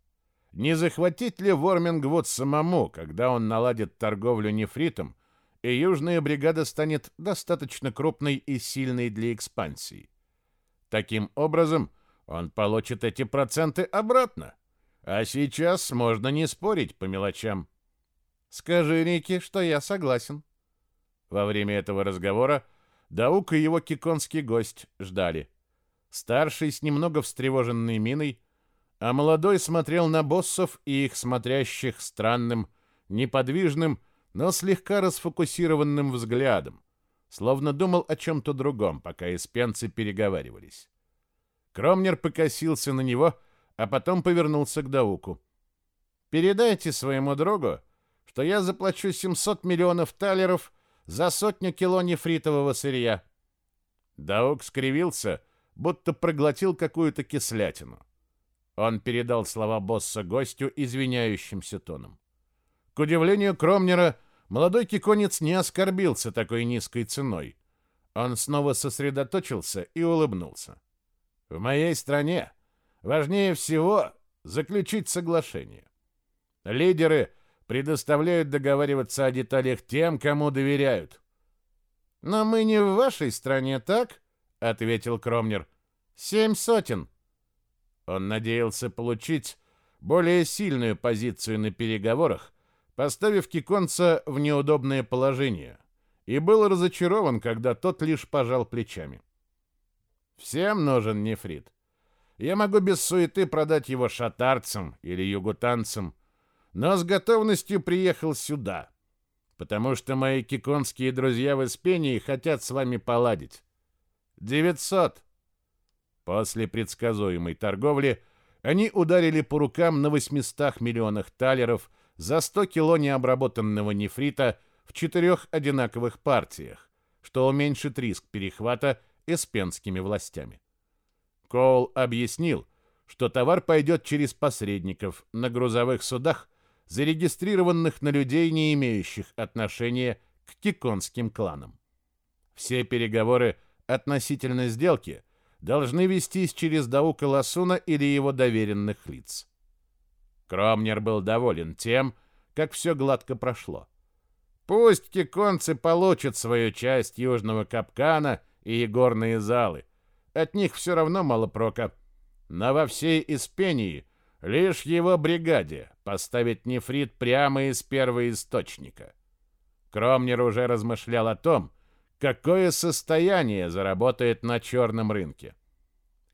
Не захватить ли Вормингвуд самому, когда он наладит торговлю нефритом, и южная бригада станет достаточно крупной и сильной для экспансии? Таким образом, он получит эти проценты обратно. А сейчас можно не спорить по мелочам. Скажи Рике, что я согласен. Во время этого разговора Даук и его киконский гость ждали. Старший с немного встревоженной миной, а молодой смотрел на боссов и их смотрящих странным, неподвижным, но слегка расфокусированным взглядом, словно думал о чем-то другом, пока испенцы переговаривались. Кромнер покосился на него, а потом повернулся к Дауку. «Передайте своему другу, что я заплачу 700 миллионов талеров за сотню кило нефритового сырья». Даук скривился, будто проглотил какую-то кислятину. Он передал слова босса гостю извиняющимся тоном. К удивлению Кромнера, молодой киконец не оскорбился такой низкой ценой. Он снова сосредоточился и улыбнулся. В моей стране важнее всего заключить соглашение. Лидеры предоставляют договариваться о деталях тем, кому доверяют. «Но мы не в вашей стране, так?» — ответил Кромнер. «Семь сотен». Он надеялся получить более сильную позицию на переговорах, поставив Киконца в неудобное положение, и был разочарован, когда тот лишь пожал плечами. Всем нужен нефрит. Я могу без суеты продать его шатарцам или югутанцам, но с готовностью приехал сюда, потому что мои киконские друзья в Испении хотят с вами поладить. 900. После предсказуемой торговли они ударили по рукам на 800 миллионах талеров за 100 кило необработанного нефрита в четырех одинаковых партиях, что уменьшит риск перехвата эспенскими властями. Коул объяснил, что товар пойдет через посредников на грузовых судах, зарегистрированных на людей, не имеющих отношения к киконским кланам. Все переговоры относительно сделки должны вестись через Даука Ласуна или его доверенных лиц. Кромнер был доволен тем, как все гладко прошло. Пусть киконцы получат свою часть южного капкана и горные залы. От них все равно мало прока. Но во всей Испении лишь его бригаде поставить нефрит прямо из первоисточника. Кромнер уже размышлял о том, какое состояние заработает на черном рынке.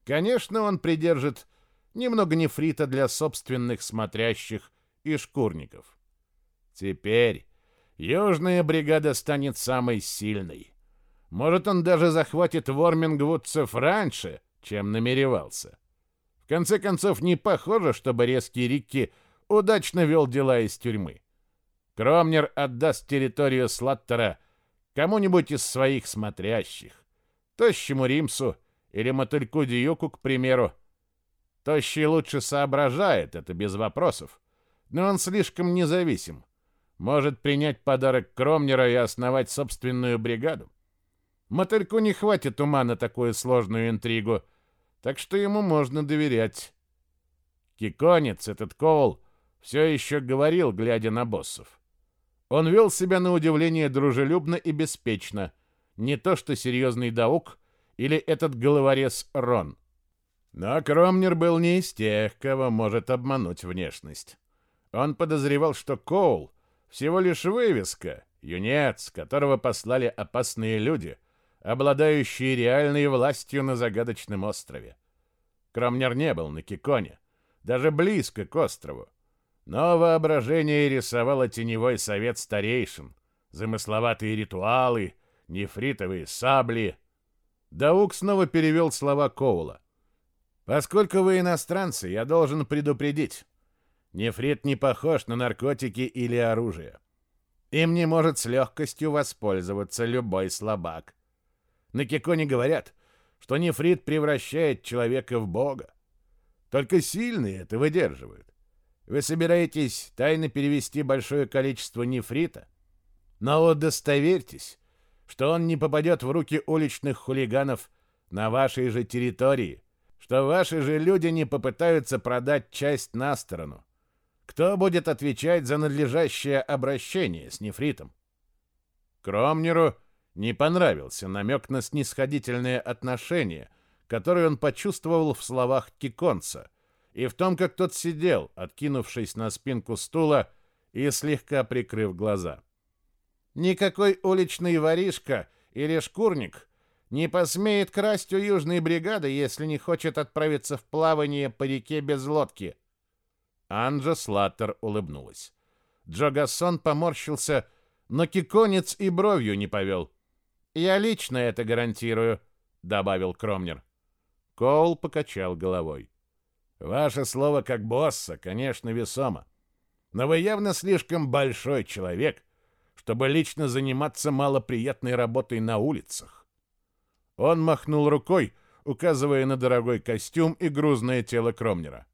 Конечно, он придержит немного нефрита для собственных смотрящих и шкурников. Теперь южная бригада станет самой сильной. Может, он даже захватит вормингвудцев раньше, чем намеревался. В конце концов, не похоже, чтобы резкий Рикки удачно вел дела из тюрьмы. Кромнер отдаст территорию Слаттера кому-нибудь из своих смотрящих. Тощему Римсу или мотыльку Дьюку, к примеру. Тощий лучше соображает, это без вопросов. Но он слишком независим. Может принять подарок Кромнера и основать собственную бригаду. Мотыльку не хватит ума на такую сложную интригу, так что ему можно доверять. Киконец, этот Коул, все еще говорил, глядя на боссов. Он вел себя на удивление дружелюбно и беспечно, не то что серьезный Даук или этот головорез Рон. Но Кромнер был не из тех, кого может обмануть внешность. Он подозревал, что Коул всего лишь вывеска, юнец, которого послали опасные люди, обладающие реальной властью на загадочном острове. Кромнер не был на Киконе, даже близко к острову. Но воображение рисовало теневой совет старейшин, замысловатые ритуалы, нефритовые сабли. Даук снова перевел слова Коула. «Поскольку вы иностранцы, я должен предупредить. Нефрит не похож на наркотики или оружие. Им не может с легкостью воспользоваться любой слабак. На Киконе говорят, что нефрит превращает человека в бога. Только сильные это выдерживают. Вы собираетесь тайно перевести большое количество нефрита? Но удостоверьтесь, что он не попадет в руки уличных хулиганов на вашей же территории, что ваши же люди не попытаются продать часть на сторону. Кто будет отвечать за надлежащее обращение с нефритом? Кромнеру не понравился намек на снисходительное отношение, которое он почувствовал в словах Киконца, и в том, как тот сидел, откинувшись на спинку стула и слегка прикрыв глаза. Никакой уличный воришка или шкурник не посмеет красть у южной бригады, если не хочет отправиться в плавание по реке без лодки. Анджа Слаттер улыбнулась. Джо Гассон поморщился, но киконец и бровью не повел. «Я лично это гарантирую», — добавил Кромнер. Коул покачал головой. «Ваше слово как босса, конечно, весомо. Но вы явно слишком большой человек, чтобы лично заниматься малоприятной работой на улицах». Он махнул рукой, указывая на дорогой костюм и грузное тело Кромнера.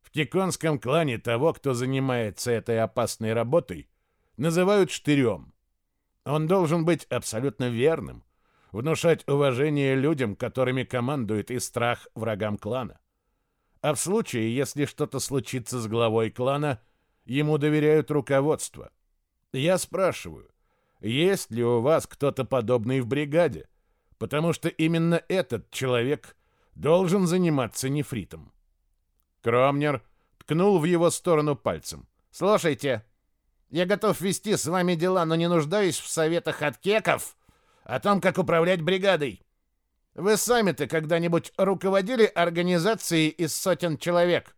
В киконском клане того, кто занимается этой опасной работой, называют штырем. Он должен быть абсолютно верным, внушать уважение людям, которыми командует, и страх врагам клана. А в случае, если что-то случится с главой клана, ему доверяют руководство. Я спрашиваю, есть ли у вас кто-то подобный в бригаде? Потому что именно этот человек должен заниматься нефритом. Кромнер ткнул в его сторону пальцем. «Слушайте, я готов вести с вами дела, но не нуждаюсь в советах от кеков о том, как управлять бригадой. Вы сами-то когда-нибудь руководили организацией из сотен человек?»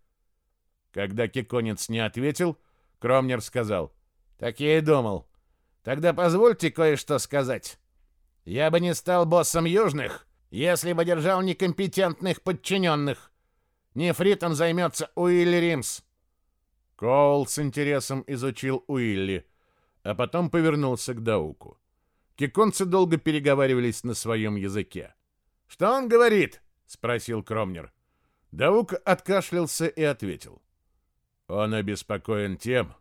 Когда Киконец не ответил, Кромнер сказал, «Так я и думал. Тогда позвольте кое-что сказать. Я бы не стал боссом Южных, если бы держал некомпетентных подчиненных. Нефритом займется Уилли Римс. Коул с интересом изучил Уилли, а потом повернулся к Дауку. Киконцы долго переговаривались на своем языке. «Что он говорит?» — спросил Кромнер. Даук откашлялся и ответил. «Он обеспокоен тем,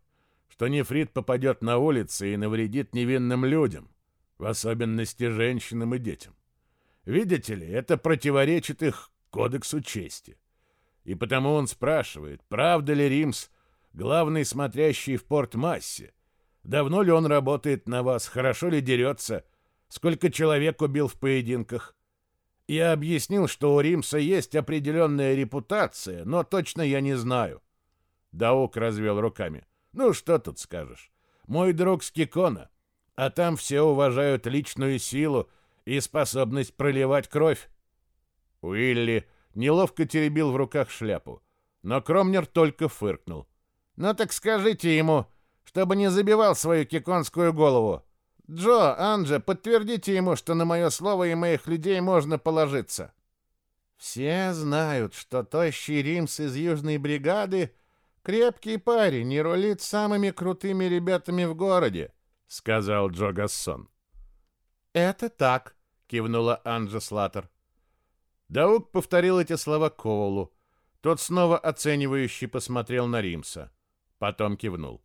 что нефрит попадет на улицы и навредит невинным людям, в особенности женщинам и детям. Видите ли, это противоречит их кодексу чести. И потому он спрашивает, правда ли Римс главный смотрящий в порт-массе? Давно ли он работает на вас? Хорошо ли дерется? Сколько человек убил в поединках? Я объяснил, что у Римса есть определенная репутация, но точно я не знаю. Даук развел руками. Ну, что тут скажешь? Мой друг Скикона. А там все уважают личную силу и способность проливать кровь. Уилли неловко теребил в руках шляпу, но Кромнер только фыркнул. «Ну так скажите ему, чтобы не забивал свою киконскую голову. Джо, Анджа, подтвердите ему, что на мое слово и моих людей можно положиться». «Все знают, что тощий Римс из Южной бригады — крепкий парень и рулит самыми крутыми ребятами в городе», — сказал Джо Гассон. «Это так», — кивнула Анджа Слаттер. Даук повторил эти слова Коулу. Тот снова оценивающе посмотрел на Римса. Потом кивнул.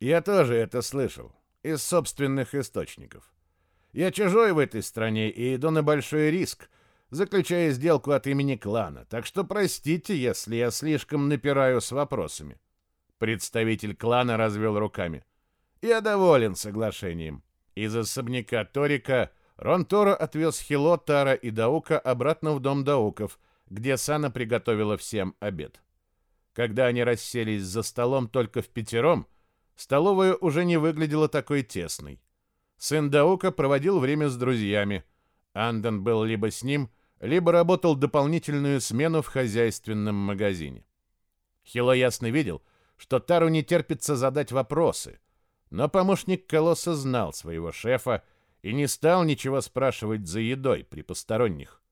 «Я тоже это слышал. Из собственных источников. Я чужой в этой стране и иду на большой риск, заключая сделку от имени клана, так что простите, если я слишком напираю с вопросами». Представитель клана развел руками. «Я доволен соглашением. Из особняка Торика Рон Торо отвез Хило, Тара и Даука обратно в дом Дауков, где Сана приготовила всем обед. Когда они расселись за столом только в пятером, столовая уже не выглядела такой тесной. Сын Даука проводил время с друзьями. Анден был либо с ним, либо работал дополнительную смену в хозяйственном магазине. Хило ясно видел, что Тару не терпится задать вопросы, но помощник Колосса знал своего шефа и не стал ничего спрашивать за едой при посторонних.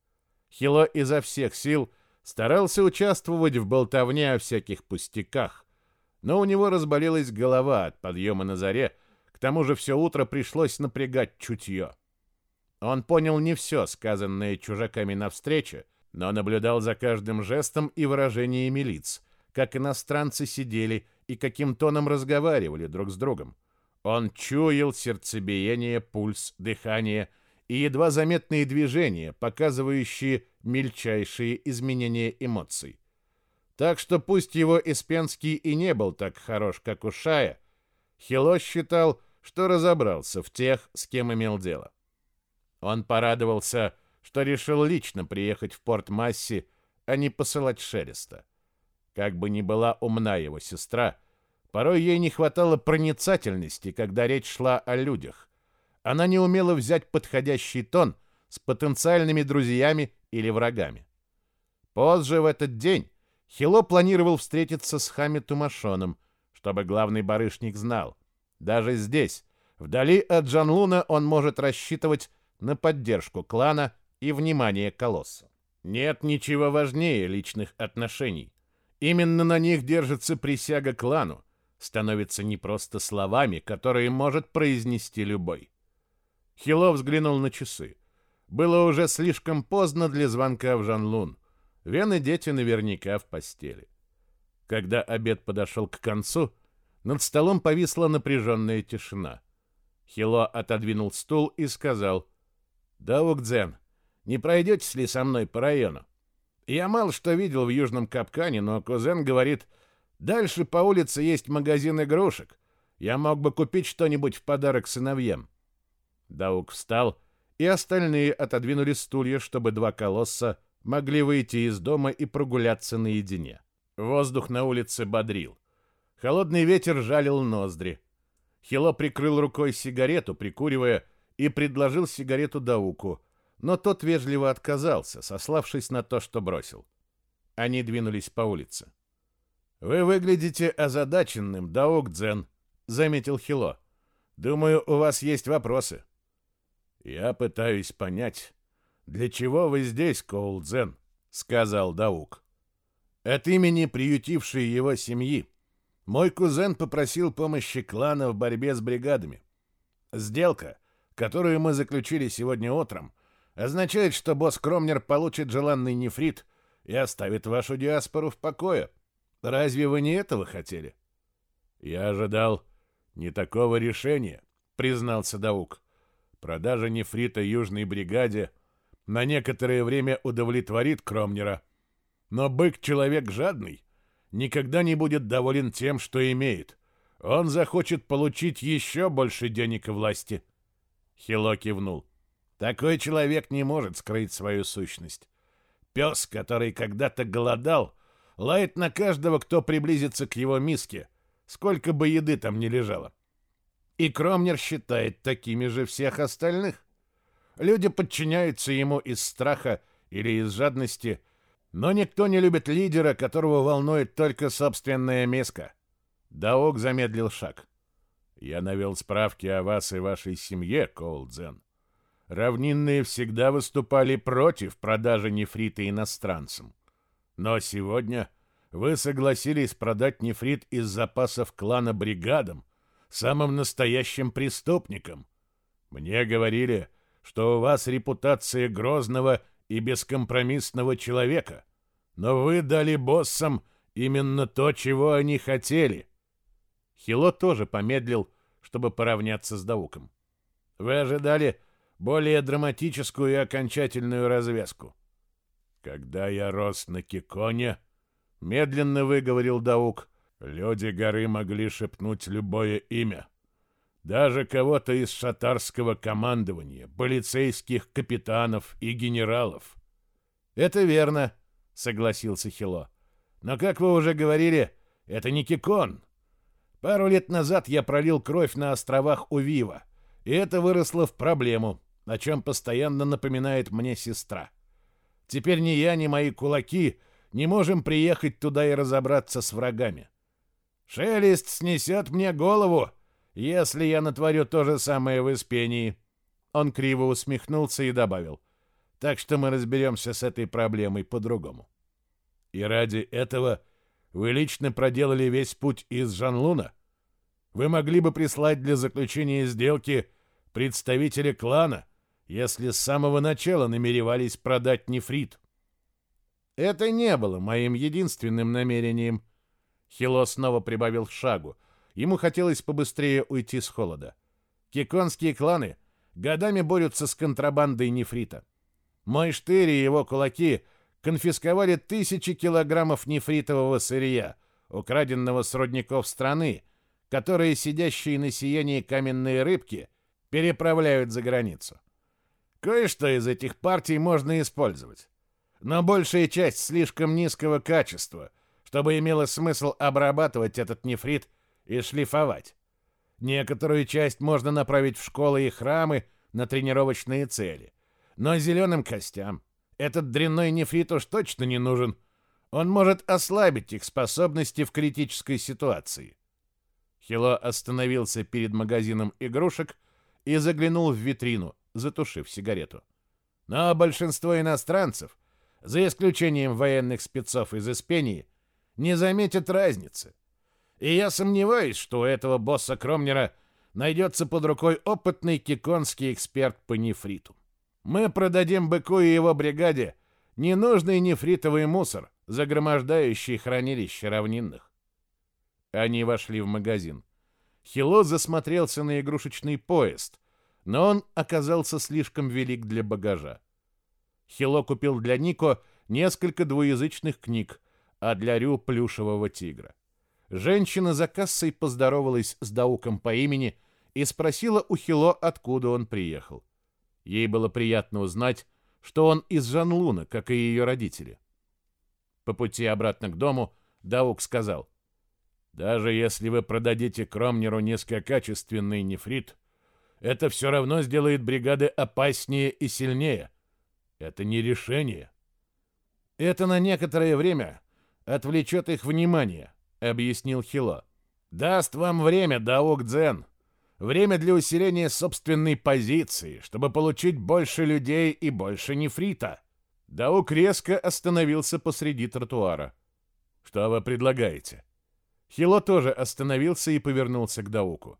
Хило изо всех сил старался участвовать в болтовне о всяких пустяках, но у него разболелась голова от подъема на заре, к тому же все утро пришлось напрягать чутье. Он понял не все, сказанное чужаками на встрече, но наблюдал за каждым жестом и выражениями лиц, как иностранцы сидели и каким тоном разговаривали друг с другом. Он чуял сердцебиение, пульс, дыхание и едва заметные движения, показывающие мельчайшие изменения эмоций. Так что пусть его Испенский и не был так хорош, как у Шая, Хило считал, что разобрался в тех, с кем имел дело. Он порадовался, что решил лично приехать в порт Масси, а не посылать Шереста. Как бы ни была умна его сестра, порой ей не хватало проницательности, когда речь шла о людях. Она не умела взять подходящий тон с потенциальными друзьями или врагами. Позже в этот день Хило планировал встретиться с Хами Тумашоном, чтобы главный барышник знал. Даже здесь, вдали от Джанлуна, он может рассчитывать на поддержку клана и внимание колосса. Нет ничего важнее личных отношений. Именно на них держится присяга клану, становится не просто словами, которые может произнести любой. Хило взглянул на часы. Было уже слишком поздно для звонка в Жанлун. Вен и дети наверняка в постели. Когда обед подошел к концу, над столом повисла напряженная тишина. Хило отодвинул стул и сказал, «Даук-дзен, не пройдетесь ли со мной по району? Я мало что видел в Южном Капкане, но кузен говорит, дальше по улице есть магазин игрушек. Я мог бы купить что-нибудь в подарок сыновьям». Даук встал, и остальные отодвинули стулья, чтобы два колосса могли выйти из дома и прогуляться наедине. Воздух на улице бодрил. Холодный ветер жалил ноздри. Хило прикрыл рукой сигарету, прикуривая, и предложил сигарету Дауку, но тот вежливо отказался, сославшись на то, что бросил. Они двинулись по улице. «Вы выглядите озадаченным, Даук Дзен», — заметил Хило. «Думаю, у вас есть вопросы». «Я пытаюсь понять, «Для чего вы здесь, Коулдзен?» — сказал Даук. «От имени приютившей его семьи мой кузен попросил помощи клана в борьбе с бригадами. Сделка, которую мы заключили сегодня утром, означает, что босс Кромнер получит желанный нефрит и оставит вашу диаспору в покое. Разве вы не этого хотели?» «Я ожидал не такого решения», — признался Даук. «Продажа нефрита южной бригаде — на некоторое время удовлетворит Кромнера. Но бык — человек жадный, никогда не будет доволен тем, что имеет. Он захочет получить еще больше денег и власти. Хило кивнул. Такой человек не может скрыть свою сущность. Пес, который когда-то голодал, лает на каждого, кто приблизится к его миске, сколько бы еды там ни лежало. И Кромнер считает такими же всех остальных. Люди подчиняются ему из страха или из жадности, но никто не любит лидера, которого волнует только собственная миска. Даок замедлил шаг. Я навел справки о вас и вашей семье, Коулдзен. Равнинные всегда выступали против продажи нефрита иностранцам. Но сегодня вы согласились продать нефрит из запасов клана бригадам, самым настоящим преступникам. Мне говорили, что у вас репутация грозного и бескомпромиссного человека, но вы дали боссам именно то, чего они хотели. Хило тоже помедлил, чтобы поравняться с Дауком. Вы ожидали более драматическую и окончательную развязку. Когда я рос на Киконе, медленно выговорил Даук, люди горы могли шепнуть любое имя. Даже кого-то из шатарского командования, полицейских капитанов и генералов. Это верно, согласился Хило. Но, как вы уже говорили, это не Кикон. Пару лет назад я пролил кровь на островах Увива, и это выросло в проблему, о чем постоянно напоминает мне сестра. Теперь ни я, ни мои кулаки не можем приехать туда и разобраться с врагами. Шелест снесет мне голову, если я натворю то же самое в Испении. Он криво усмехнулся и добавил. Так что мы разберемся с этой проблемой по-другому. И ради этого вы лично проделали весь путь из Жанлуна? Вы могли бы прислать для заключения сделки представителя клана, если с самого начала намеревались продать нефрит. Это не было моим единственным намерением. Хило снова прибавил шагу. Ему хотелось побыстрее уйти с холода. Киконские кланы годами борются с контрабандой нефрита. Мой штырь и его кулаки конфисковали тысячи килограммов нефритового сырья, украденного с родников страны, которые сидящие на сиянии каменные рыбки переправляют за границу. Кое-что из этих партий можно использовать, но большая часть слишком низкого качества, чтобы имело смысл обрабатывать этот нефрит и шлифовать. Некоторую часть можно направить в школы и храмы на тренировочные цели. Но зеленым костям этот дрянной нефрит уж точно не нужен. Он может ослабить их способности в критической ситуации. Хило остановился перед магазином игрушек и заглянул в витрину, затушив сигарету. Но большинство иностранцев, за исключением военных спецов из Испении, не заметят разницы. И я сомневаюсь, что у этого босса Кромнера найдется под рукой опытный киконский эксперт по нефриту. Мы продадим быку и его бригаде ненужный нефритовый мусор, загромождающий хранилище равнинных. Они вошли в магазин. Хило засмотрелся на игрушечный поезд, но он оказался слишком велик для багажа. Хило купил для Нико несколько двуязычных книг, а для Рю плюшевого тигра. Женщина за кассой поздоровалась с Дауком по имени и спросила у Хило, откуда он приехал. Ей было приятно узнать, что он из Жанлуна, как и ее родители. По пути обратно к дому Даук сказал, «Даже если вы продадите Кромнеру низкокачественный нефрит, это все равно сделает бригады опаснее и сильнее. Это не решение. Это на некоторое время отвлечет их внимание, объяснил Хило. Даст вам время, Даук Дзен. Время для усиления собственной позиции, чтобы получить больше людей и больше нефрита. Даук резко остановился посреди тротуара. Что вы предлагаете? Хило тоже остановился и повернулся к Дауку.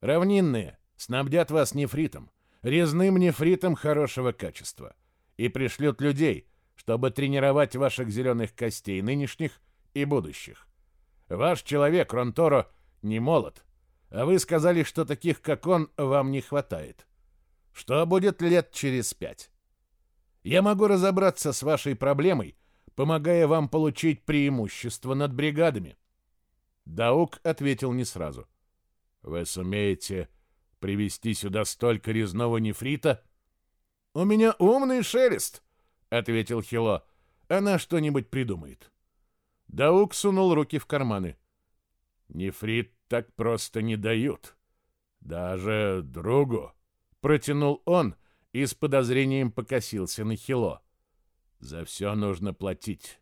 Равнинные, снабдят вас нефритом, резным нефритом хорошего качества, и пришлют людей, чтобы тренировать ваших зеленых костей нынешних и будущих. Ваш человек, Ронторо, не молод, а вы сказали, что таких, как он, вам не хватает. Что будет лет через пять? Я могу разобраться с вашей проблемой, помогая вам получить преимущество над бригадами. Даук ответил не сразу. Вы сумеете привезти сюда столько резного нефрита? У меня умный шелест, ответил Хило. Она что-нибудь придумает. Даук сунул руки в карманы. Нефрит так просто не дают. Даже другу. Протянул он и с подозрением покосился на Хило. За все нужно платить.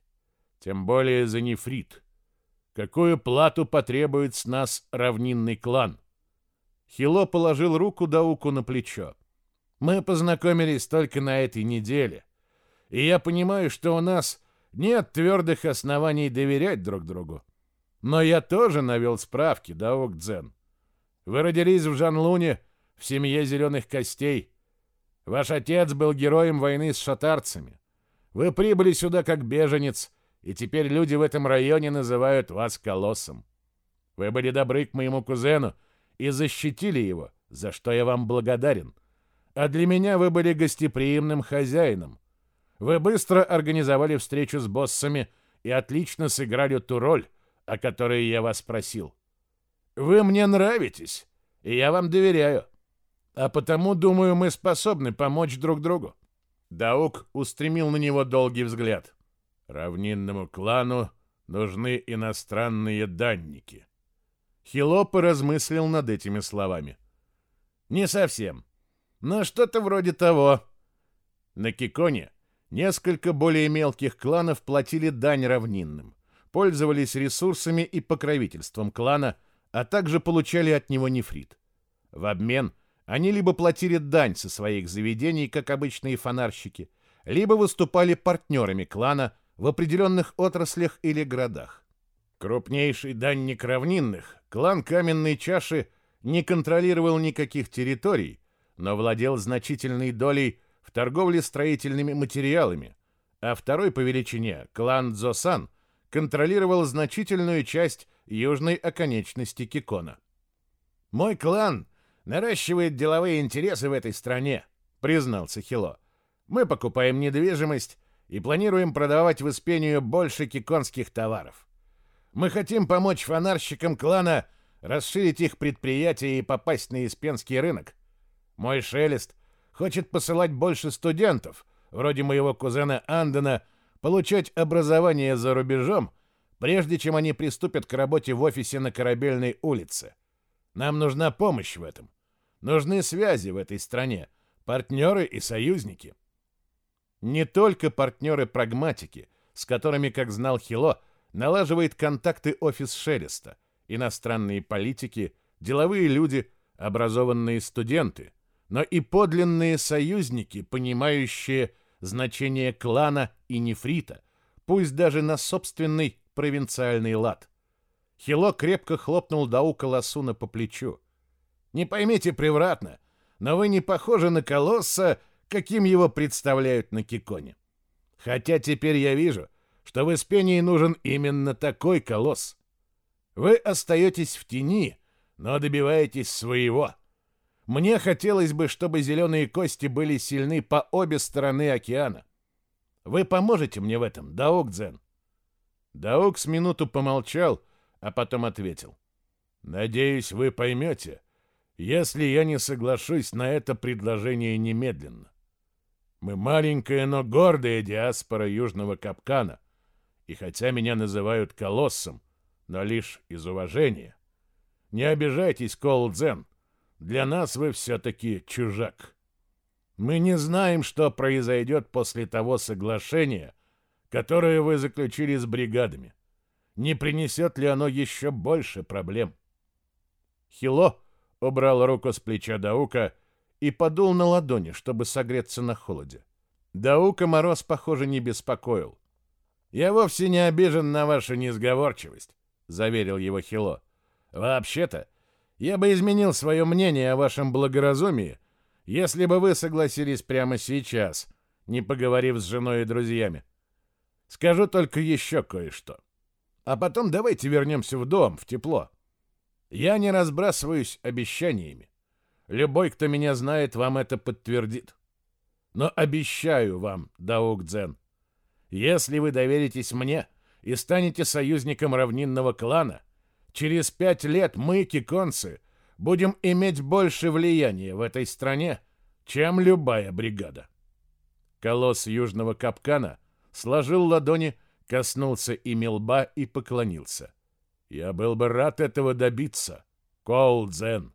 Тем более за нефрит. Какую плату потребует с нас равнинный клан? Хило положил руку Дауку на плечо. Мы познакомились только на этой неделе. И я понимаю, что у нас нет твердых оснований доверять друг другу. Но я тоже навел справки, Даук Дзен. Вы родились в Жанлуне, в семье зеленых костей. Ваш отец был героем войны с шатарцами. Вы прибыли сюда как беженец, и теперь люди в этом районе называют вас колоссом. Вы были добры к моему кузену, и защитили его, за что я вам благодарен. А для меня вы были гостеприимным хозяином. Вы быстро организовали встречу с боссами и отлично сыграли ту роль, о которой я вас просил. Вы мне нравитесь, и я вам доверяю. А потому, думаю, мы способны помочь друг другу. Даук устремил на него долгий взгляд. Равнинному клану нужны иностранные данники. Хило поразмыслил над этими словами. «Не совсем, но что-то вроде того». На Киконе несколько более мелких кланов платили дань равнинным. пользовались ресурсами и покровительством клана, а также получали от него нефрит. В обмен они либо платили дань со своих заведений, как обычные фонарщики, либо выступали партнерами клана в определенных отраслях или городах. Крупнейший данник равнинных, клан Каменной Чаши не контролировал никаких территорий, но владел значительной долей в торговле строительными материалами, а второй по величине, клан Дзосан, контролировал значительную часть южной оконечности Кикона. «Мой клан наращивает деловые интересы в этой стране», — признался Хило. «Мы покупаем недвижимость и планируем продавать в Испению больше киконских товаров. Мы хотим помочь фонарщикам клана расширить их предприятия и попасть на испенский рынок. Мой Шелест хочет посылать больше студентов, вроде моего кузена Андена, получать образование за рубежом, прежде чем они приступят к работе в офисе на Корабельной улице. Нам нужна помощь в этом. Нужны связи в этой стране, партнеры и союзники. Не только партнеры-прагматики, с которыми, как знал Хило, налаживает контакты офис Шелеста, иностранные политики, деловые люди, образованные студенты, но и подлинные союзники, понимающие значение клана и нефрита, пусть даже на собственный провинциальный лад. Хило крепко хлопнул Даука Ласуна по плечу. «Не поймите превратно, но вы не похожи на колосса, каким его представляют на Киконе. Хотя теперь я вижу, что в Испении нужен именно такой колосс. Вы остаетесь в тени, но добиваетесь своего. Мне хотелось бы, чтобы зеленые кости были сильны по обе стороны океана. Вы поможете мне в этом, Даук Дзен?» Даук с минуту помолчал, а потом ответил. «Надеюсь, вы поймете, если я не соглашусь на это предложение немедленно. Мы маленькая, но гордая диаспора Южного Капкана, и хотя меня называют колоссом, но лишь из уважения. Не обижайтесь, Колдзен, для нас вы все-таки чужак. Мы не знаем, что произойдет после того соглашения, которое вы заключили с бригадами. Не принесет ли оно еще больше проблем? Хило убрал руку с плеча Даука и подул на ладони, чтобы согреться на холоде. Даука мороз, похоже, не беспокоил. «Я вовсе не обижен на вашу несговорчивость», — заверил его Хило. «Вообще-то, я бы изменил свое мнение о вашем благоразумии, если бы вы согласились прямо сейчас, не поговорив с женой и друзьями. Скажу только еще кое-что. А потом давайте вернемся в дом, в тепло. Я не разбрасываюсь обещаниями. Любой, кто меня знает, вам это подтвердит. Но обещаю вам, Даук Дзен, если вы доверитесь мне и станете союзником равнинного клана, через пять лет мы, киконцы, будем иметь больше влияния в этой стране, чем любая бригада. Колосс Южного Капкана сложил ладони, коснулся ими лба и поклонился. Я был бы рад этого добиться, Коулдзен.